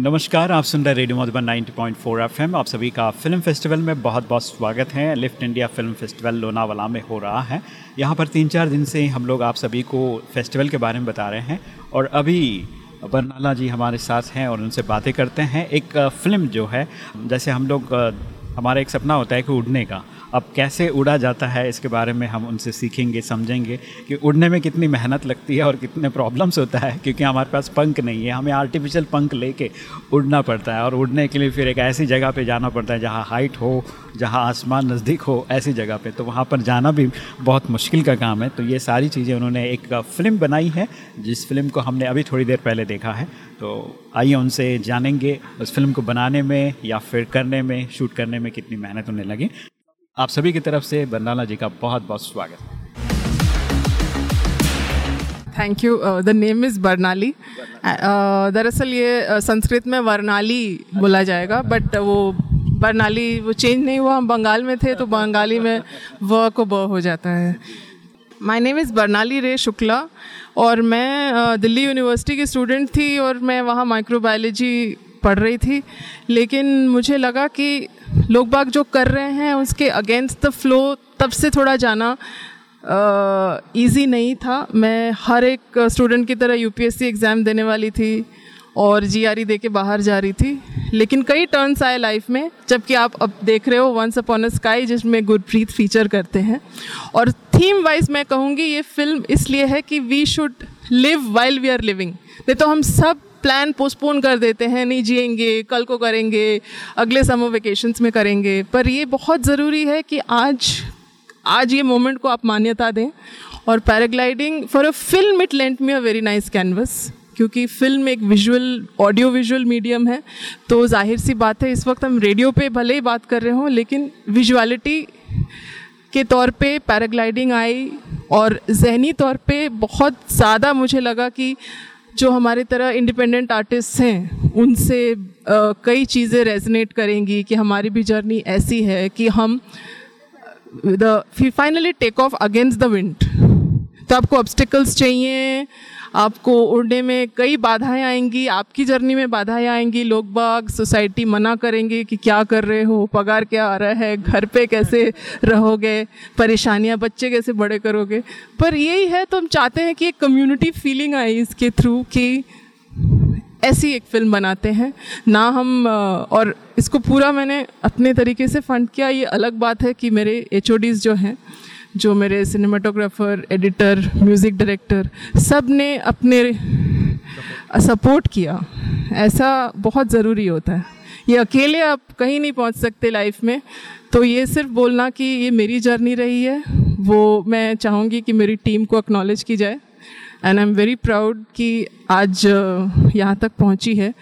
नमस्कार, आप सुन रहे रेडियो मधुबन 90.4 एफएम। आप सभी का फ़िल्म फेस्टिवल में बहुत बहुत स्वागत है। Lift India film festival Lonavala में हो रहा है। यहाँ पर तीन चार दिन से हम लोग आप सभी को फेस्टिवल के बारे में बता रहे हैं और अभी बरनाला जी हमारे साथ हैं और उनसे बातें करते हैं। एक फ़िल्म जो है, जैसे हम लोग, हमारा एक सपना होता है कि उड़ने का। अब कैसे उड़ा जाता है, इसके बारे में हम उनसे सीखेंगे, समझेंगे कि उड़ने में कितनी मेहनत लगती है और कितने प्रॉब्लम्स होता है, क्योंकि हमारे पास पंख नहीं है, हमें आर्टिफिशियल पंख लेके उड़ना पड़ता है और उड़ने के लिए फिर एक ऐसी जगह पे जाना पड़ता है जहाँ हाइट हो, जहाँ आसमान नज़दीक हो, ऐसी जगह पे। तो वहाँ पर जाना भी बहुत मुश्किल का काम है। तो ये सारी चीज़ें उन्होंने एक फ़िल्म बनाई है, जिस फ़िल्म को हमने अभी थोड़ी देर पहले देखा है। तो आइए उनसे जानेंगे, उस फ़िल्म को बनाने में या फिर करने में शूट करने में कितनी मेहनत उन्हें लगी। आप सभी की तरफ़ से बरनाला जी का बहुत बहुत स्वागत। Thank you the name is Barnali दरअसल ये uh, संस्कृत में वर्णाली बोला जाएगा बट वो बरनाली वो चेंज नहीं हुआ हम बंगाल में थे तो बंगाली में व को ब हो जाता है। माय नेम इज़ बरनाली रे शुक्ला और मैं uh, दिल्ली यूनिवर्सिटी की स्टूडेंट थी और मैं वहाँ माइक्रोबायोलॉजी पढ़ रही थी। लेकिन मुझे लगा कि लोग बाग जो कर रहे हैं, उसके अगेंस्ट द फ्लो तब से थोड़ा जाना इजी नहीं था। मैं हर एक स्टूडेंट की तरह यूपीएससी एग्ज़ाम देने वाली थी और जी आर ई दे के बाहर जा रही थी। लेकिन कई टर्न्स आए लाइफ में, जबकि आप अब देख रहे हो वंस अपॉन अ स्काई जिसमें गुरप्रीत फीचर करते हैं। और थीम वाइज मैं कहूँगी, ये फ़िल्म इसलिए है कि we should live while we are living नहीं तो हम सब प्लान पोस्टपोन कर देते हैं, नहीं जिएँगे, कल को करेंगे, अगले समर वेकेशंस में करेंगे। पर ये बहुत ज़रूरी है कि आज आज ये मोमेंट को आप मान्यता दें और paragliding for a film it lent me a very nice canvas क्योंकि फ़िल्म एक विजुअल ऑडियो विजुअल मीडियम है। तो ज़ाहिर सी बात है, इस वक्त हम रेडियो पे भले ही बात कर रहे हों, लेकिन विजुअलिटी के तौर पे पैराग्लाइडिंग आई और जहनी तौर पे बहुत ज़्यादा मुझे लगा कि जो हमारे तरह इंडिपेंडेंट आर्टिस्ट हैं, उनसे कई चीज़ें रेजनेट करेंगी कि हमारी भी जर्नी ऐसी है कि हम the finally take off against the wind तो आपको ऑब्स्टिकल्स चाहिए आपको उड़ने में कई बाधाएँ आएँगी, आपकी जर्नी में बाधाएँ आएँगी, लोग बाग, सोसाइटी मना करेंगे कि क्या कर रहे हो, पगार क्या आ रहा है, घर पे कैसे रहोगे, परेशानियाँ बच्चे कैसे बड़े करोगे। पर यही है तो हम चाहते हैं कि एक कम्युनिटी फीलिंग आए इसके थ्रू कि ऐसी एक फ़िल्म बनाते हैं। ना हम और इसको पूरा मैंने अपने तरीके से फंड किया, ये अलग बात है कि मेरे एच जो हैं जो मेरे सिनेमाटोग्राफर एडिटर म्यूज़िक डायरेक्टर सबने अपने सपोर्ट किया। ऐसा बहुत ज़रूरी होता है। ये अकेले आप कहीं नहीं पहुँच सकते लाइफ में। तो ये सिर्फ़ बोलना कि ये मेरी जर्नी रही है। वो मैं चाहूँगी कि मेरी टीम को एक्नॉलेज की जाए। And I am very proud कि आज यहाँ तक पहुँची है।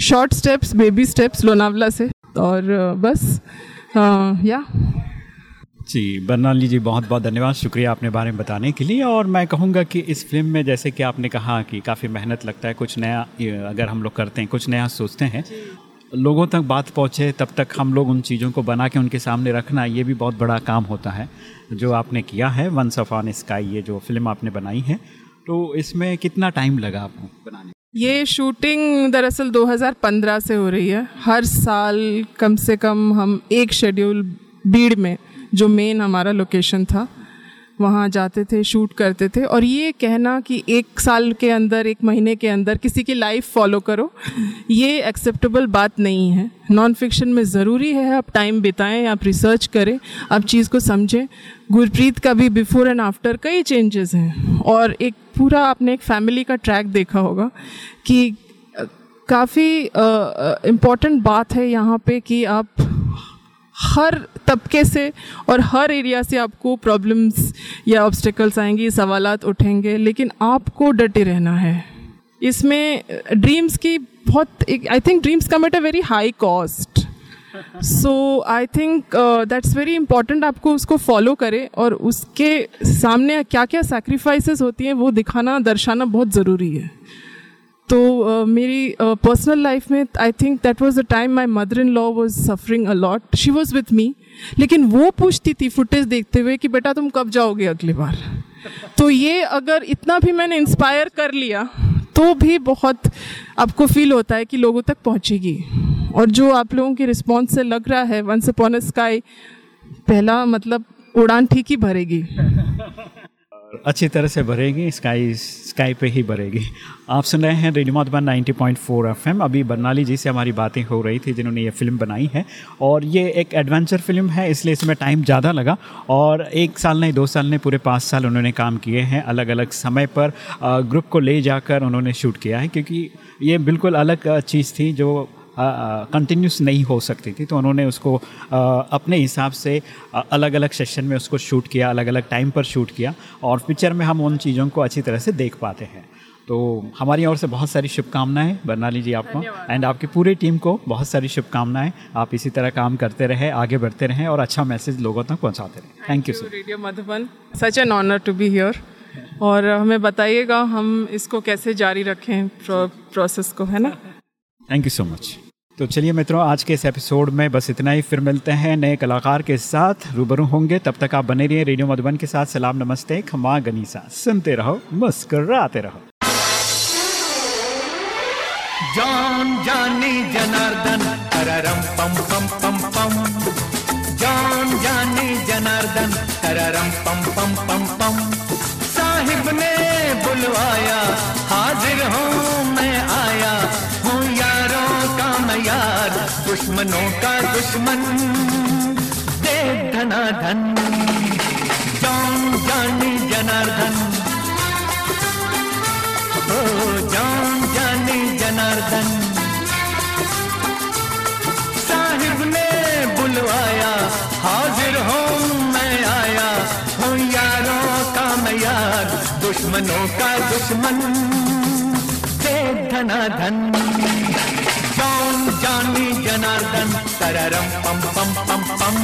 Short steps baby steps Lonavala से। और बस या। जी बरनाली जी बहुत बहुत धन्यवाद। शुक्रिया आपने बारे में बताने के लिए और मैं कहूँगा कि इस फ़िल्म में जैसे कि आपने कहा कि काफ़ी मेहनत लगता है कुछ नया अगर हम लोग करते हैं कुछ नया सोचते हैं लोगों तक बात पहुँचे तब तक हम लोग उन चीज़ों को बना के उनके सामने रखना ये भी बहुत बड़ा काम होता है जो आपने किया है वंस ऑफ़ ऑन स्काई ये जो फ़िल्म आपने बनाई है। तो इसमें कितना टाइम लगा आपको बनाने ये शूटिंग दरअसल 2015 से हो रही है। हर साल कम से कम हम एक शेड्यूल भीड़ में जो मेन हमारा लोकेशन था, वहाँ जाते थे शूट करते थे। और ये कहना कि एक साल के अंदर, एक महीने के अंदर किसी की लाइफ फॉलो करो, ये एक्सेप्टेबल बात नहीं है। नॉन फिक्शन में ज़रूरी है, आप टाइम बिताएँ, आप रिसर्च करें, आप चीज़ को समझें। गुरप्रीत का भी बिफोर एंड आफ्टर कई चेंजेस हैं। और एक पूरा आपने एक फैमिली का ट्रैक देखा होगा कि काफ़ी इंपॉर्टेंट बात है यहाँ पे कि आप हर तबके से और हर एरिया से आपको प्रॉब्लम्स या ऑब्स्टिकल्स आएँगी सवाल उठेंगे, लेकिन आपको डटे रहना है। इसमें ड्रीम्स की बहुत I think dreams come at a very high cost so I think that's very important आपको उसको फॉलो करें और उसके सामने क्या क्या सेक्रीफाइसेस होती हैं वो दिखाना, दर्शाना बहुत ज़रूरी है। तो uh, मेरी पर्सनल uh, लाइफ में I think that was the time my mother in law was suffering a lot she was with me लेकिन वो पूछती थी फुटेज देखते हुए कि बेटा तुम कब जाओगे अगली बार? तो ये अगर इतना भी मैंने इंस्पायर कर लिया तो भी बहुत आपको फील होता है कि लोगों तक पहुंचेगी। और जो आप लोगों के रिस्पॉन्स से लग रहा है वंस अपॉन स्काई पहला मतलब उड़ान ठीक ही भरेगी। अच्छी तरह से भरेगी स्काई स्काई पे ही भरेगी। आप सुन रहे हैं रेडियो मधुबन 90.4 एफएम। अभी बर्नाली जी से हमारी बातें हो रही थी, जिन्होंने ये फ़िल्म बनाई है। और ये एक एडवेंचर फ़िल्म है, इसलिए इसमें टाइम ज़्यादा लगा। और एक साल नहीं, दो साल नहीं, पूरे पाँच साल उन्होंने काम किए हैं अलग अलग समय पर ग्रुप को ले जाकर उन्होंने शूट किया है। क्योंकि ये बिल्कुल अलग चीज़ थी जो कंटिन्यूस नहीं हो सकती थी तो उन्होंने उसको आ, अपने हिसाब से अलग अलग सेशन में उसको शूट किया अलग अलग टाइम पर शूट किया और पिक्चर में हम उन चीज़ों को अच्छी तरह से देख पाते हैं। तो हमारी ओर से बहुत सारी शुभकामनाएँ बरनाली जी आपको एंड आपकी पूरी टीम को बहुत सारी शुभकामनाएँ। आप इसी तरह काम करते रहे आगे बढ़ते रहें और अच्छा मैसेज लोगों तक पहुंचाते रहें। Thank you sir radio Madhuban such an honour to be here और हमें बताइएगा हम इसको कैसे जारी रखें प्रोसेस को है ना? थैंक यू सो मच तो चलिए मित्रों, आज के इस एपिसोड में बस इतना ही। फिर मिलते हैं नए कलाकार के साथ। रूबरू होंगे। तब तक आप बने रहिए रेडियो मधुबन के साथ। सलाम, नमस्ते। खमा, गनीसा। सुनते रहो, मुस्कराते रहो। जान जानी जनार्दन तररम पम पम पम पम। जान जानी जनार्दन तररम पम पम पम पम। साहिब ने बुलवाया, हाजिर हूँ। दुश्मनों का दुश्मन। दे धना धन जान जानी जनार्दन। ओ, जान जानी जनार्दन। साहिब ने बुलवाया, हाजिर हो मैं आया। हूँ यारों का मैं यार दुश्मनों का दुश्मन। दे धना धन जान जानी जनार्दन, तररम पम पम पम पम।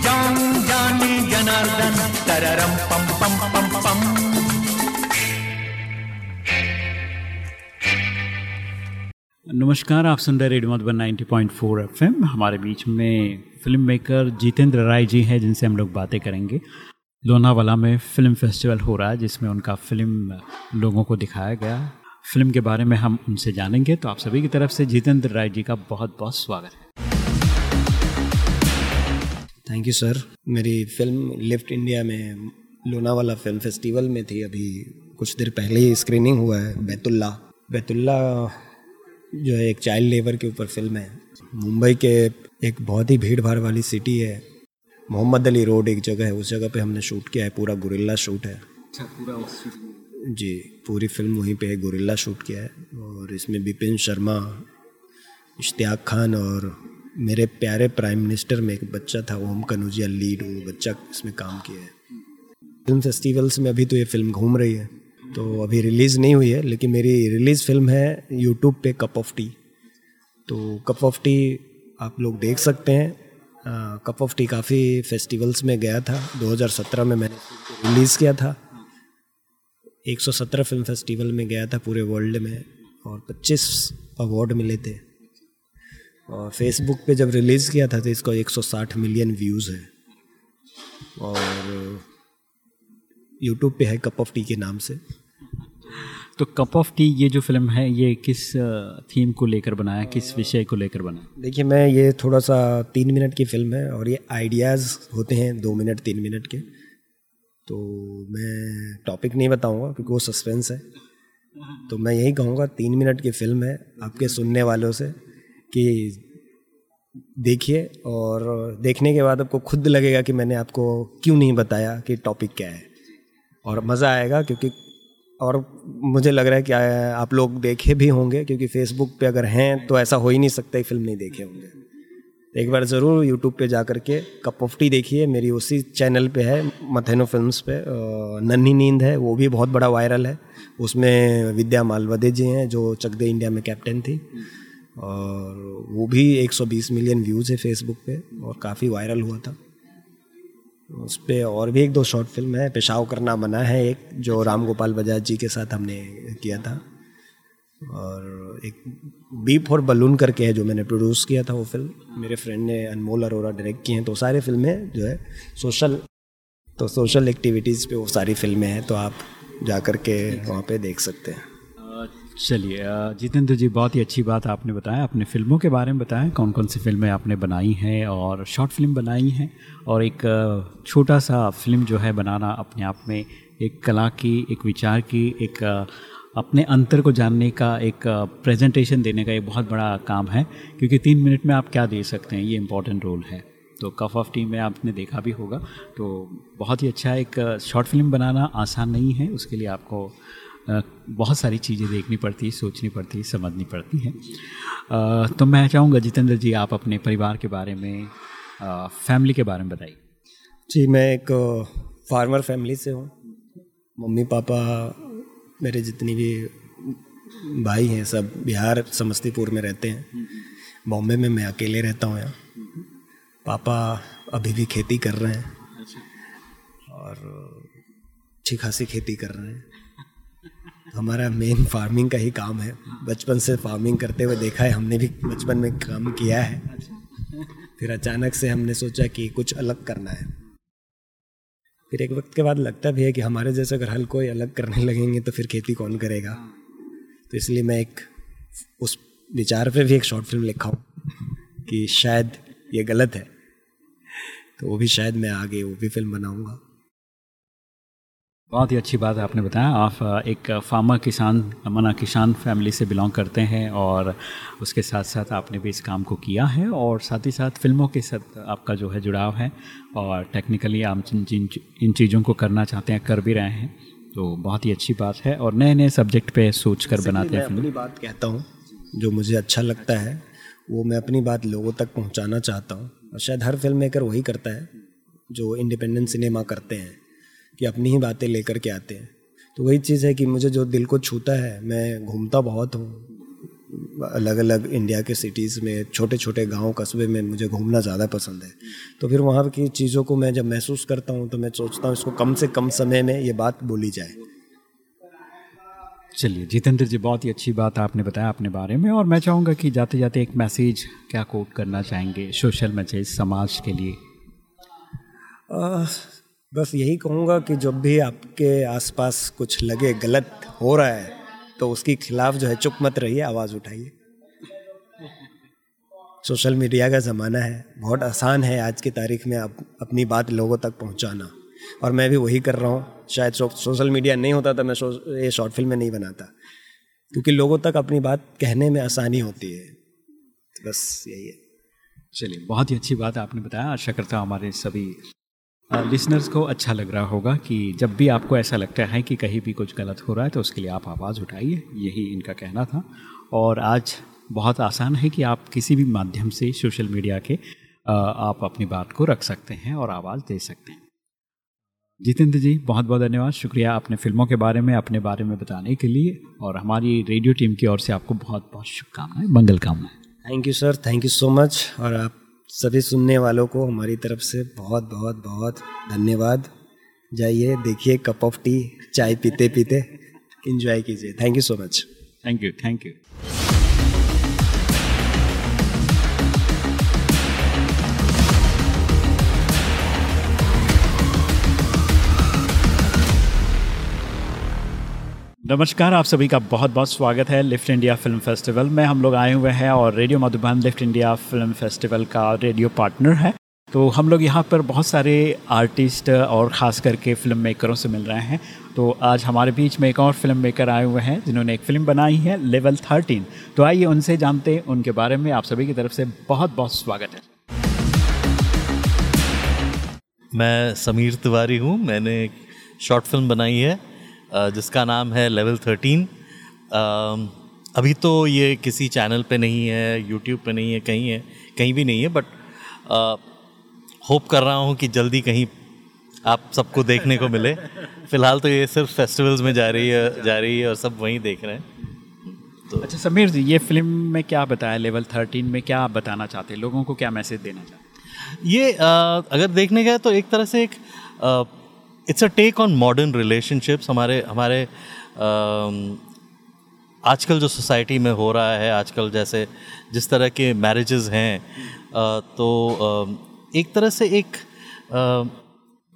जान जानी जनार्दन, तररम पम पम पम पम। नमस्कार, आप सुन रहे रेडियो मधुबन 90.4 एफएम। हमारे बीच में फ़िल्म मेकर जितेंद्र राय जी हैं, जिनसे हम लोग बातें करेंगे। लोनावाला में फ़िल्म फेस्टिवल हो रहा है, जिसमें उनका फ़िल्म लोगों को दिखाया गया। फ़िल्म के बारे में हम उनसे जानेंगे। तो आप सभी की तरफ़ से जितेंद्र राय जी का बहुत बहुत स्वागत है। थैंक यू सर मेरी फ़िल्म लिफ्ट इंडिया में लोनावाला फ़िल्म फेस्टिवल में थी। अभी कुछ देर पहले ही स्क्रीनिंग हुआ है बैतुल्ला। बैतुल्ला जो है एक चाइल्ड लेबर के ऊपर फ़िल्म है। मुंबई के एक बहुत ही भीड़ भाड़ वाली सिटी है। मोहम्मद अली रोड एक जगह है उस जगह पे हमने शूट किया है पूरा गुरिल्ला शूट है। अच्छा पूरा जी, पूरी फ़िल्म वहीं पे गुरिल्ला शूट किया है और इसमें बिपिन शर्मा, इश्तियाक खान और मेरे प्यारे प्राइम मिनिस्टर में एक बच्चा था, ओम कनूजिया लीड, वो बच्चा इसमें काम किया है। फ़िल्म फेस्टिवल्स में अभी तो ये फ़िल्म घूम रही है तो अभी रिलीज़ नहीं हुई है, लेकिन मेरी रिलीज़ फ़िल्म है यूट्यूब पे कप ऑफ़ टी। तो कप ऑफ़ टी आप लोग देख सकते हैं। कप ऑफ़ टी काफ़ी फेस्टिवल्स में गया था 2017 में मैंने रिलीज़ किया था। 117 फ़िल्म फेस्टिवल में गया था पूरे वर्ल्ड में और 25 अवार्ड मिले थे। और फेसबुक पे जब रिलीज़ किया था तो इसको 160 मिलियन व्यूज़ है। और यूट्यूब पे है कप ऑफ़ टी के नाम से। तो कप ऑफ़ टी ये जो फ़िल्म है ये किस थीम को लेकर बनाया किस विषय को लेकर बनाया देखिए मैं ये थोड़ा सा तीन मिनट की फ़िल्म है और ये आइडियाज़ होते हैं दो मिनट तीन मिनट के। तो मैं टॉपिक नहीं बताऊँगा क्योंकि वो सस्पेंस है। तो मैं यही कहूँगा, तीन मिनट की फ़िल्म है आपके सुनने वालों से कि देखिए और देखने के बाद आपको खुद लगेगा कि मैंने आपको क्यों नहीं बताया कि टॉपिक क्या है। और मज़ा आएगा क्योंकि और मुझे लग रहा है कि आप लोग देखे भी होंगे क्योंकि फेसबुक पे अगर हैं तो ऐसा हो ही नहीं सकता फ़िल्म नहीं देखे होंगे। एक बार ज़रूर यूट्यूब पे जा कर के कप ऑफ़ टी देखिए। मेरी उसी चैनल पे है मथेनो फिल्म्स पे। नन्ही नींद है, वो भी बहुत बड़ा वायरल है। उसमें विद्या मालवदे जी हैं, जो चक दे इंडिया में कैप्टन थी। और वो भी 120 मिलियन व्यूज़ है फेसबुक पे, और काफ़ी वायरल हुआ था। उस पर और भी एक दो शॉर्ट फ़िल्म है, पेशाव करना मना है एक, जो राम गोपाल बजाज जी के साथ हमने किया था। और एक बी फॉर बलून करके है जो मैंने प्रोड्यूस किया था वो फ़िल्म मेरे फ्रेंड ने अनमोल अरोरा डायरेक्ट की हैं तो सारे फ़िल्में जो है सोशल तो सोशल एक्टिविटीज़ पे वो सारी फ़िल्में हैं तो आप जा कर के वहाँ पे देख सकते हैं। चलिए जितेंद्र जी, बहुत ही अच्छी बात आपने बताया। अपने फ़िल्मों के बारे में बताया कौन कौन सी फ़िल्में आपने बनाई हैं और शॉर्ट फ़िल्म बनाई हैं। और एक छोटा सा फ़िल्म जो है बनाना अपने आप में एक कला की, एक विचार की, एक अपने अंतर को जानने का एक प्रेजेंटेशन देने का एक बहुत बड़ा काम है, क्योंकि तीन मिनट में आप क्या दे सकते हैं, ये इम्पोर्टेंट रोल है। तो कफ ऑफ़ टी में आपने देखा भी होगा तो बहुत ही अच्छा एक शॉर्ट फ़िल्म बनाना आसान नहीं है, उसके लिए आपको बहुत सारी चीज़ें देखनी पड़ती है, सोचनी पड़ती है, समझनी पड़ती हैं। तो मैं चाहूँगा जितेंद्र जी, आप अपने परिवार के बारे में फैमिली के बारे में बताइए। जी, मैं एक फार्मर फैमिली से हूँ। मम्मी पापा मेरे जितनी भी भाई हैं सब बिहार समस्तीपुर में रहते हैं। बॉम्बे में मैं अकेले रहता हूँ यहाँ। पापा अभी भी खेती कर रहे हैं। और अच्छी खासी खेती कर रहे हैं। हमारा मेन फ़ार्मिंग का ही काम है। बचपन से फ़ार्मिंग करते हुए देखा है हमने भी बचपन में काम किया है। फिर अचानक से हमने सोचा कि कुछ अलग करना है। फिर एक वक्त के बाद लगता भी है कि हमारे जैसे अगर हल कोई अलग करने लगेंगे तो फिर खेती कौन करेगा? तो इसलिए मैं एक उस विचार पे भी एक शॉर्ट फ़िल्म लिखा हूँ कि शायद ये गलत है। तो वो भी शायद मैं आगे वो भी फ़िल्म बनाऊँगा। बहुत ही अच्छी बात आपने बताया। आप एक फार्मर किसान मना किसान फैमिली से बिलोंग करते हैं और उसके साथ साथ आपने भी इस काम को किया है और साथ ही साथ फ़िल्मों के साथ आपका जो है जुड़ाव है और टेक्निकली आप जिन जिन इन चीज़ों को करना चाहते हैं कर भी रहे हैं तो बहुत ही अच्छी बात है और नए नए सब्जेक्ट पे सोच कर बनाते हैं अपनी बात कहता हूँ जो मुझे अच्छा लगता है वो मैं अपनी बात लोगों तक पहुँचाना चाहता हूँ और शायद हर फ़िल्म मेकर वही करता है जो इंडिपेंडेंट सिनेमा करते हैं। कि अपनी ही बातें लेकर के आते हैं। तो वही चीज़ है कि मुझे जो दिल को छूता है मैं घूमता बहुत हूँ। अलग अलग इंडिया के सिटीज़ में छोटे छोटे गाँव कस्बे में मुझे घूमना ज़्यादा पसंद है। तो फिर वहाँ की चीज़ों को मैं जब महसूस करता हूँ तो मैं सोचता हूँ इसको कम से कम समय में ये बात बोली जाए। चलिए जितेंद्र जी बहुत ही अच्छी बात आपने बताया अपने बारे में और मैं चाहूँगा कि जाते जाते एक मैसेज क्या कोट करना चाहेंगे सोशल मैसेज समाज के लिए? आ, बस यही कहूँगा कि जब भी आपके आसपास कुछ लगे गलत हो रहा है तो उसके खिलाफ जो है चुप मत रहिए आवाज़ उठाइए। सोशल मीडिया का ज़माना है बहुत आसान है आज की तारीख में आप अपनी बात लोगों तक पहुंचाना। और मैं भी वही कर रहा हूँ शायद सो, सोशल मीडिया नहीं होता तो मैं ये शॉर्ट फ़िल्म नहीं बनाता। क्योंकि लोगों तक अपनी बात कहने में आसानी होती है। तो बस यही है। चलिए बहुत ही अच्छी बात आपने बताया आशा करता हूँ हमारे सभी लिसनर्स को अच्छा लग रहा होगा कि जब भी आपको ऐसा लगता है कि कहीं भी कुछ गलत हो रहा है तो उसके लिए आप आवाज़ उठाइए। यही इनका कहना था। और आज बहुत आसान है कि आप किसी भी माध्यम से सोशल मीडिया के आप अपनी बात को रख सकते हैं और आवाज़ दे सकते हैं। जितेंद्र जी बहुत बहुत धन्यवाद। शुक्रिया अपने फ़िल्मों के बारे में, अपने बारे में बताने के लिए। और हमारी रेडियो टीम की ओर से आपको बहुत बहुत शुभकामनाएँ। मंगल कामनाएँ। Thank you sir thank you so much और आप सभी सुनने वालों को हमारी तरफ़ से बहुत बहुत बहुत धन्यवाद। जाइए, देखिए कप ऑफ़ टी चाय पीते पीते इंजॉय कीजिए। Thank you so much thank you thank you नमस्कार, आप सभी का बहुत बहुत स्वागत है लिफ्ट इंडिया फ़िल्म फेस्टिवल में। हम लोग आए हुए हैं और radio Madhuban lift India film festival का रेडियो पार्टनर है। तो हम लोग यहाँ पर बहुत सारे आर्टिस्ट और ख़ास करके फ़िल्म मेकरों से मिल रहे हैं। तो आज हमारे बीच में एक और फ़िल्म मेकर आए हुए हैं, जिन्होंने एक फ़िल्म बनाई है, लेवल थर्टीन। तो आइए उनसे जानते हैं, उनके बारे में आप सभी की तरफ़ से बहुत बहुत स्वागत है। मैं समीर तिवारी हूँ। मैंने एक शॉर्ट फ़िल्म बनाई है जिसका नाम है लेवल थर्टीन अभी तो ये किसी चैनल पे नहीं है यूट्यूब पे नहीं है कहीं है कहीं भी नहीं है बट होप कर रहा हूँ कि जल्दी कहीं आप सबको देखने को मिले। फ़िलहाल तो ये सिर्फ़ फेस्टिवल्स में जा रही है जा रही है और सब वहीं देख रहे हैं। तो अच्छा समीर जी ये फ़िल्म में क्या बताया? लेवल थर्टीन में क्या आप बताना चाहते हैं? लोगों को क्या मैसेज देना चाहते हैं? ये अ, अगर देखने गए तो एक तरह से एक it's a take on modern relationships हमारे हमारे आजकल जो सोसाइटी में हो रहा है आजकल जैसे जिस तरह के मैरिजेस हैं तो एक तरह से एक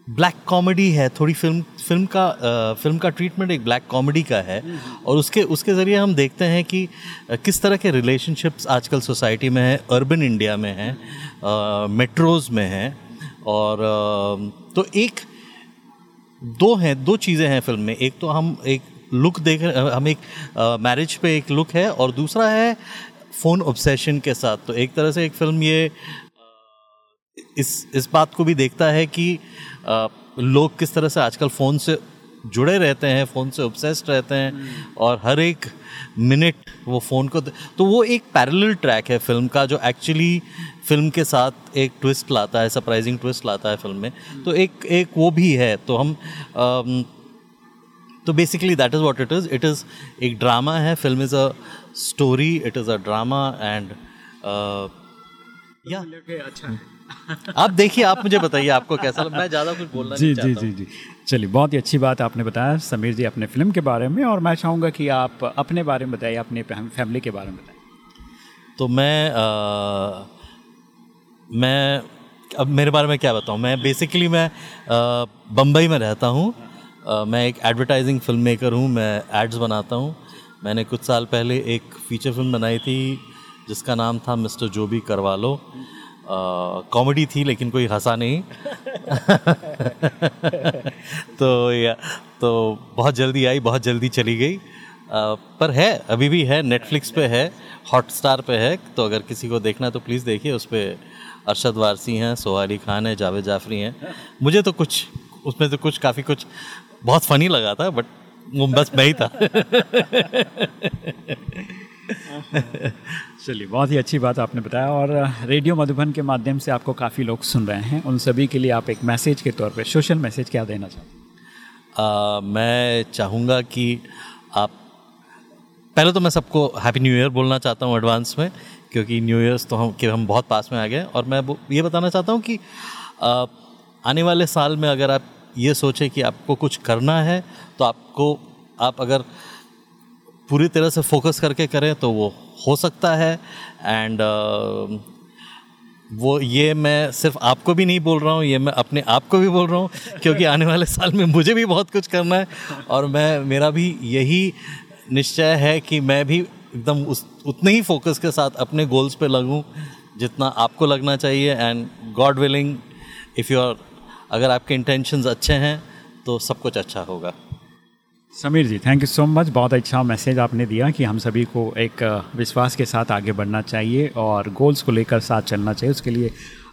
ब्लैक कॉमेडी है। थोड़ी फ़िल्म फ़िल्म का अ, फ़िल्म का ट्रीटमेंट एक ब्लैक कॉमेडी का है। और उसके उसके ज़रिए हम देखते हैं कि किस तरह के रिलेशनशिप्स आजकल सोसाइटी में है अर्बन इंडिया में है मेट्रोज़ में हैं। और अ, तो एक दो हैं, दो चीज़ें हैं फ़िल्म में। एक तो हम एक लुक देख हम एक मैरिज पे एक लुक है और दूसरा है फ़ोन ऑब्सेशन के साथ। तो एक तरह से एक फ़िल्म ये इस इस बात को भी देखता है कि लोग किस तरह से आजकल फ़ोन से जुड़े रहते हैं फ़ोन से ऑब्सेस्ड रहते हैं और हर एक मिनट वो फ़ोन को तो वो एक पैरेलल ट्रैक है फ़िल्म का जो एक्चुअली फ़िल्म के साथ एक ट्विस्ट लाता है सरप्राइजिंग ट्विस्ट लाता है फ़िल्म में। तो एक एक वो भी है। तो हम तो basically that is what it is it is एक ड्रामा है। Film is a story it is a drama and yeah अच्छा आप देखिए आप मुझे बताइए आपको कैसा लगा मैं ज़्यादा कुछ बोलना जी नहीं जी चाहता जी। जी। चलिए बहुत ही अच्छी बात आपने बताया। समीर जी अपने फ़िल्म के बारे में और मैं चाहूँगा कि आप अपने बारे में बताइए अपने फैमिली के बारे में बताइए। तो मैं आ, मैं अब मेरे बारे में क्या बताऊँ? मैं बेसिकली मैं बम्बई में रहता हूँ। मैं एक एडवर्टाइजिंग फ़िल्म मेकर हूँ मैं एड्स बनाता हूँ। मैंने कुछ साल पहले एक फीचर फ़िल्म बनाई थी जिसका नाम था मिस्टर जो भी करवा लो कॉमेडी थी लेकिन कोई हंसा नहीं। तो या तो बहुत जल्दी आई बहुत जल्दी चली गई। आ, पर है अभी भी है नेटफ्लिक्स पे है हॉटस्टार पे है। तो अगर किसी को देखना तो प्लीज़ देखिए उस पर अरशद वारसी हैं सोहारी खान है जावेद जाफरी हैं। मुझे तो कुछ उसमें तो कुछ काफ़ी कुछ बहुत फ़नी लगा था बट बस मैं ही था। चलिए बहुत ही अच्छी बात आपने बताया और रेडियो मधुबन के माध्यम से आपको काफ़ी लोग सुन रहे हैं। उन सभी के लिए आप एक मैसेज के तौर पे सोशल मैसेज क्या देना चाहते हैं? मैं चाहूँगा कि आप पहले तो मैं सबको हैप्पी न्यू ईयर बोलना चाहता हूँ एडवांस में क्योंकि न्यू ईयर्स तो हम कि हम बहुत पास में आ गए और मैं ये बताना चाहता हूँ कि आ, आने वाले साल में अगर आप ये सोचें कि आपको कुछ करना है तो आपको आप अगर पूरी तरह से फोकस करके करें तो वो हो सकता है। एंड वो ये मैं सिर्फ़ आपको भी नहीं बोल रहा हूँ, ये मैं अपने आप को भी बोल रहा हूँ, क्योंकि आने वाले साल में मुझे भी बहुत कुछ करना है। और मैं, मेरा भी यही निश्चय है कि मैं भी एकदम उस, उतने ही फोकस के साथ अपने गोल्स पे लगूँ जितना आपको लगना चाहिए। And God willing if you are अगर आपके इंटेंशंस अच्छे हैं तो सब कुछ अच्छा होगा। Sameer ji thank you so much बहुत अच्छा मैसेज आपने दिया कि हम सभी को एक विश्वास के साथ आगे बढ़ना चाहिए और गोल्स को लेकर साथ चलना चाहिए उसके लिए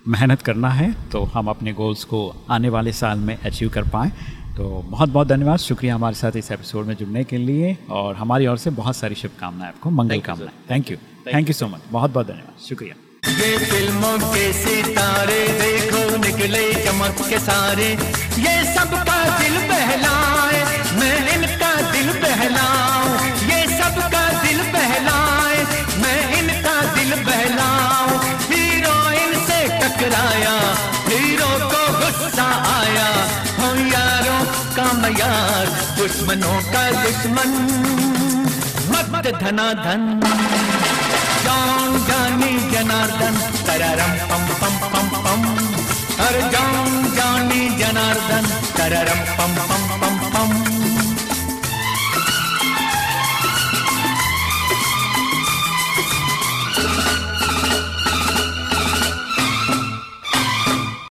मेहनत करना है तो हम अपने गोल्स को आने वाले साल में अचीव कर पाएँ। तो बहुत बहुत धन्यवाद शुक्रिया हमारे साथ इस एपिसोड में जुड़ने के लिए और हमारी ओर से बहुत सारी शुभकामनाएँ आपको मंगल कामनाएँ। Thank you thank you so much बहुत बहुत धन्यवाद शुक्रिया। ये फ़िल्मों के सितारे देखो निकले चमक के सारे। ये सबका दिल बहलाए मैं इनका दिल बहलाऊं। ये सबका दिल बहलाए, मैं इनका दिल बहलाऊं। हीरोइन से टकराया, हीरो को गुस्सा आया। हो यारों का मैं यार दुश्मनों का दुश्मन। मत धना धन जान जानी जनार्दन, तररम पम पम पम पम। हर जान जानी जनार्दन, तररम पम पम पम पम।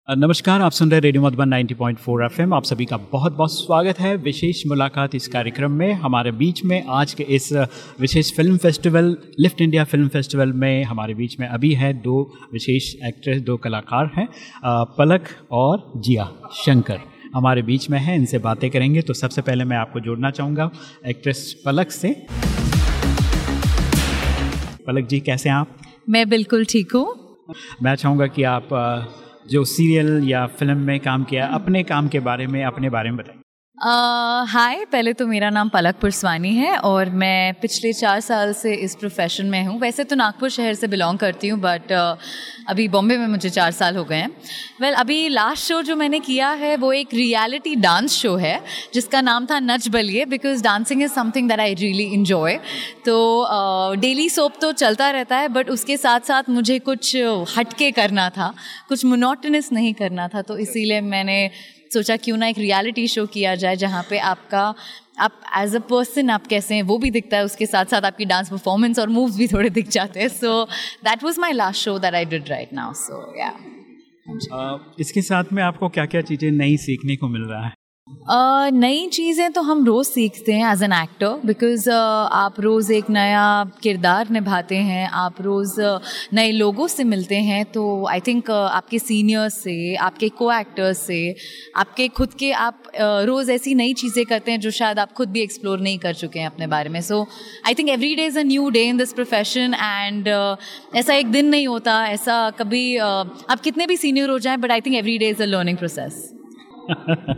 नमस्कार आप सुन रहे रेडियो मधुबन 90.4 एफएम। आप सभी का बहुत बहुत स्वागत है। विशेष मुलाकात इस कार्यक्रम में हमारे बीच में आज के इस विशेष film festival lift India film festival में हमारे बीच में अभी है दो विशेष एक्ट्रेस दो कलाकार हैं पलक और जिया शंकर। हमारे बीच में है इनसे बातें करेंगे तो सबसे पहले मैं आपको जोड़ना चाहूँगा एक्ट्रेस पलक से। पलक जी कैसे हैं आप? मैं बिल्कुल ठीक हूँ। मैं चाहूँगा कि आप जो सीरियल या फ़िल्म में काम किया, अपने काम के बारे में, अपने बारे में बताइए। हाय पहले तो मेरा नाम पलक पुरस्वानी है और मैं पिछले चार साल से इस प्रोफेशन में हूँ। वैसे तो नागपुर शहर से बिलोंग करती हूँ बट uh, अभी बॉम्बे में मुझे चार साल हो गए हैं। वेल well, अभी लास्ट शो जो मैंने किया है वो एक रियलिटी डांस शो है जिसका नाम था Nach Baliye because dancing is something that I really enjoy तो डेली uh, सोप तो चलता रहता है बट उसके साथ साथ मुझे कुछ हटके करना था कुछ मोनोटनस नहीं करना था तो इसीलिए मैंने सोचा क्यों ना एक रियलिटी शो किया जाए जहाँ पे आपका, आप एज अ पर्सन आप कैसे हैं, वो भी दिखता है, उसके साथ साथ आपकी डांस परफॉर्मेंस और मूव्स भी थोड़े दिख जाते हैं। So that was my last show that I did right now so yeah इसके साथ में आपको क्या क्या चीज़ें नई सीखने को मिल रहा है? Uh, नई चीज़ें तो हम रोज़ सीखते हैं एज एन एक्टर बिकॉज़ आप रोज़ एक नया किरदार निभाते हैं आप रोज़ नए लोगों से मिलते हैं तो आई थिंक uh, आपके सीनियर्स से आपके को एक्टर्स से आपके खुद के आप uh, रोज़ ऐसी नई चीज़ें करते हैं जो शायद आप खुद भी एक्सप्लोर नहीं कर चुके हैं अपने बारे में। So I think every day is a new day in this profession and ऐसा एक दिन नहीं होता ऐसा कभी uh, आप कितने भी सीनियर हो जाएँ but I think every day is a learning process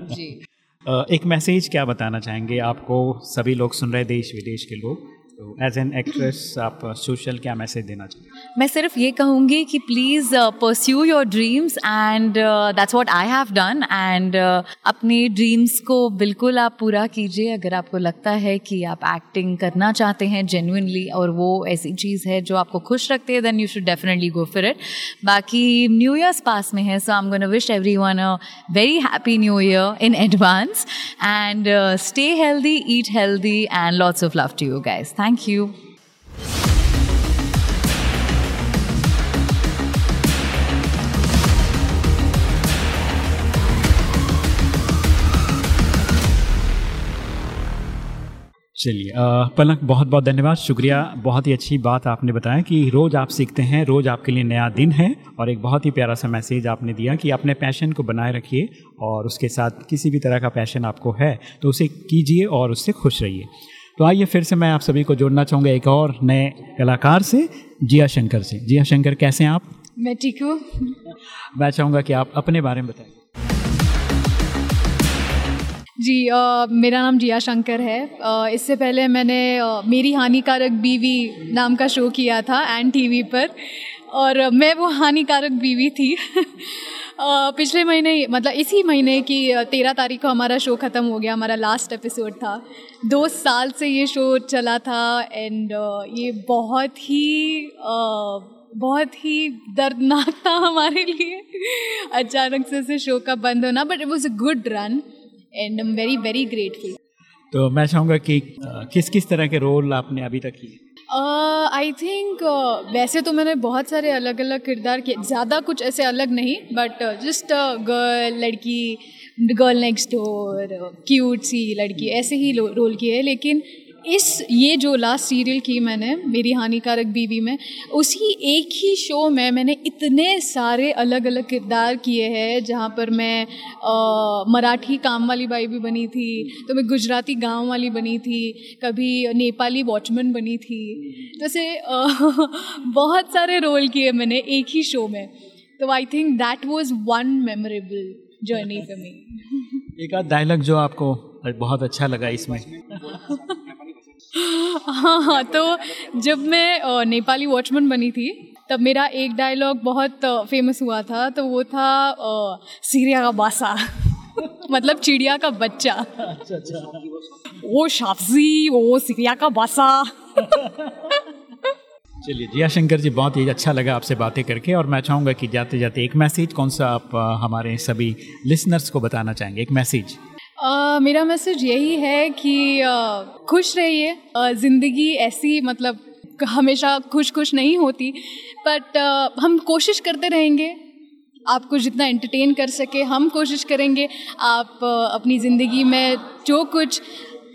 जी। एक मैसेज क्या बताना चाहेंगे आपको? सभी लोग सुन रहे देश विदेश के लोग। एज एन एक्ट्रेस आप सोशल क्या मैसेज देना चाहेंगे? मैं सिर्फ़ ये कहूँगी कि please pursue your dreams and that's what I have done and अपने ड्रीम्स को बिल्कुल आप पूरा कीजिए। अगर आपको लगता है कि आप एक्टिंग करना चाहते हैं जेन्यनली और वो ऐसी चीज़ है जो आपको खुश रखती है then you should definitely go for it बाकी न्यू ईयर्स पास में है so I am gonna wish everyone a very happy new year in advance and stay healthy eat healthy and lots of love to you guys thank you चलिए पलक बहुत बहुत धन्यवाद, शुक्रिया। बहुत ही अच्छी बात आपने बताया कि रोज़ आप सीखते हैं, रोज़ आपके लिए नया दिन है और एक बहुत ही प्यारा सा मैसेज आपने दिया कि अपने पैशन को बनाए रखिए और उसके साथ किसी भी तरह का पैशन आपको है तो उसे कीजिए और उससे खुश रहिए। तो आइए फिर से मैं आप सभी को जोड़ना चाहूँगा एक और नए कलाकार से जिया शंकर से। जिया शंकर कैसे हैं आप? मैं ठीक हूँ। मैं चाहूँगा कि आप अपने बारे में बताएँ। जी अ, मेरा नाम जिया शंकर है। अ, इससे पहले मैंने अ, मेरी हानिकारक बीवी नाम का शो किया था एन टीवी पर और मैं वो हानिकारक बीवी थी। पिछले महीने मतलब इसी महीने की तेरह तारीख को हमारा शो ख़त्म हो गया, हमारा लास्ट एपिसोड था। दो साल से ये शो चला था एंड ये बहुत ही बहुत ही दर्दनाक था हमारे लिए। अचानक से इसे शो का बंद होना but it was a good run and I am very very grateful तो मैं चाहूँगा कि किस किस तरह के रोल आपने अभी तक किए? आई uh, थिंक uh, वैसे तो मैंने बहुत सारे अलग अलग किरदार किए। ज़्यादा कुछ ऐसे अलग नहीं बट जस्ट गर्ल लड़की गर्ल नेक्स्ट डोर क्यूट सी लड़की ऐसे ही रोल किए लेकिन इस ये जो लास्ट सीरियल की मैंने मेरी हानिकारक बीवी में उसी एक ही शो में मैंने इतने सारे अलग अलग किरदार किए हैं जहाँ पर मैं मराठी काम वाली बाई भी बनी थी तो मैं गुजराती गाँव वाली बनी थी कभी नेपाली वॉचमैन बनी थी। तो ऐसे अ, बहुत सारे रोल किए मैंने एक ही शो में। तो I think that was one memorable journey for me एक आध डायलॉग जो आपको बहुत अच्छा लगा इसमें। हाँ तो जब मैं नेपाली वॉचमैन बनी थी, तब मेरा एक डायलॉग बहुत फ़ेमस हुआ था तो वो था सीरिया का बासा। मतलब चिड़िया का बच्चा। वो शाफजी, वो सीरिया का बासा। चलिए, जिया शंकर जी, बहुत ही अच्छा लगा आपसे बातें करके, और मैं चाहूँगा कि जाते जाते एक मैसेज, कौन सा आप हमारे सभी लिसनर्स को बताना चाहेंगे? एक मैसेज। अ, मेरा मैसेज यही है कि अ, खुश रहिए। अ, ज़िंदगी ऐसी मतलब हमेशा खुश खुश नहीं होती बट हम कोशिश करते रहेंगे। आपको जितना एंटरटेन कर सके हम कोशिश करेंगे। आप अ, अपनी ज़िंदगी में जो कुछ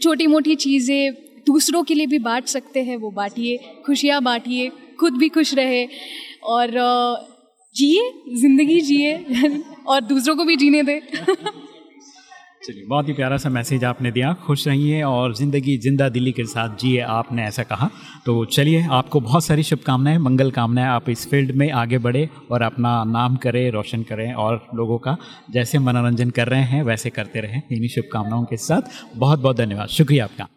छोटी मोटी चीज़ें दूसरों के लिए भी बांट सकते हैं वो बांटिए खुशियाँ बांटिए खुद भी खुश रहे। और अ, जिए ज़िंदगी जिए और दूसरों को भी जीने दें। चलिए, बहुत ही प्यारा सा मैसेज आपने दिया। खुश रहिए और ज़िंदगी ज़िंदा दिल्ली के साथ जिए आपने, ऐसा कहा। तो चलिए, आपको बहुत सारी शुभकामनाएँ, मंगल कामनाएँ। आप इस फ़ील्ड में आगे बढ़े और अपना नाम करें, रोशन करें और लोगों का जैसे मनोरंजन कर रहे हैं, वैसे करते रहें। इन्हीं शुभकामनाओं के साथ बहुत बहुत धन्यवाद। शुक्रिया आपका।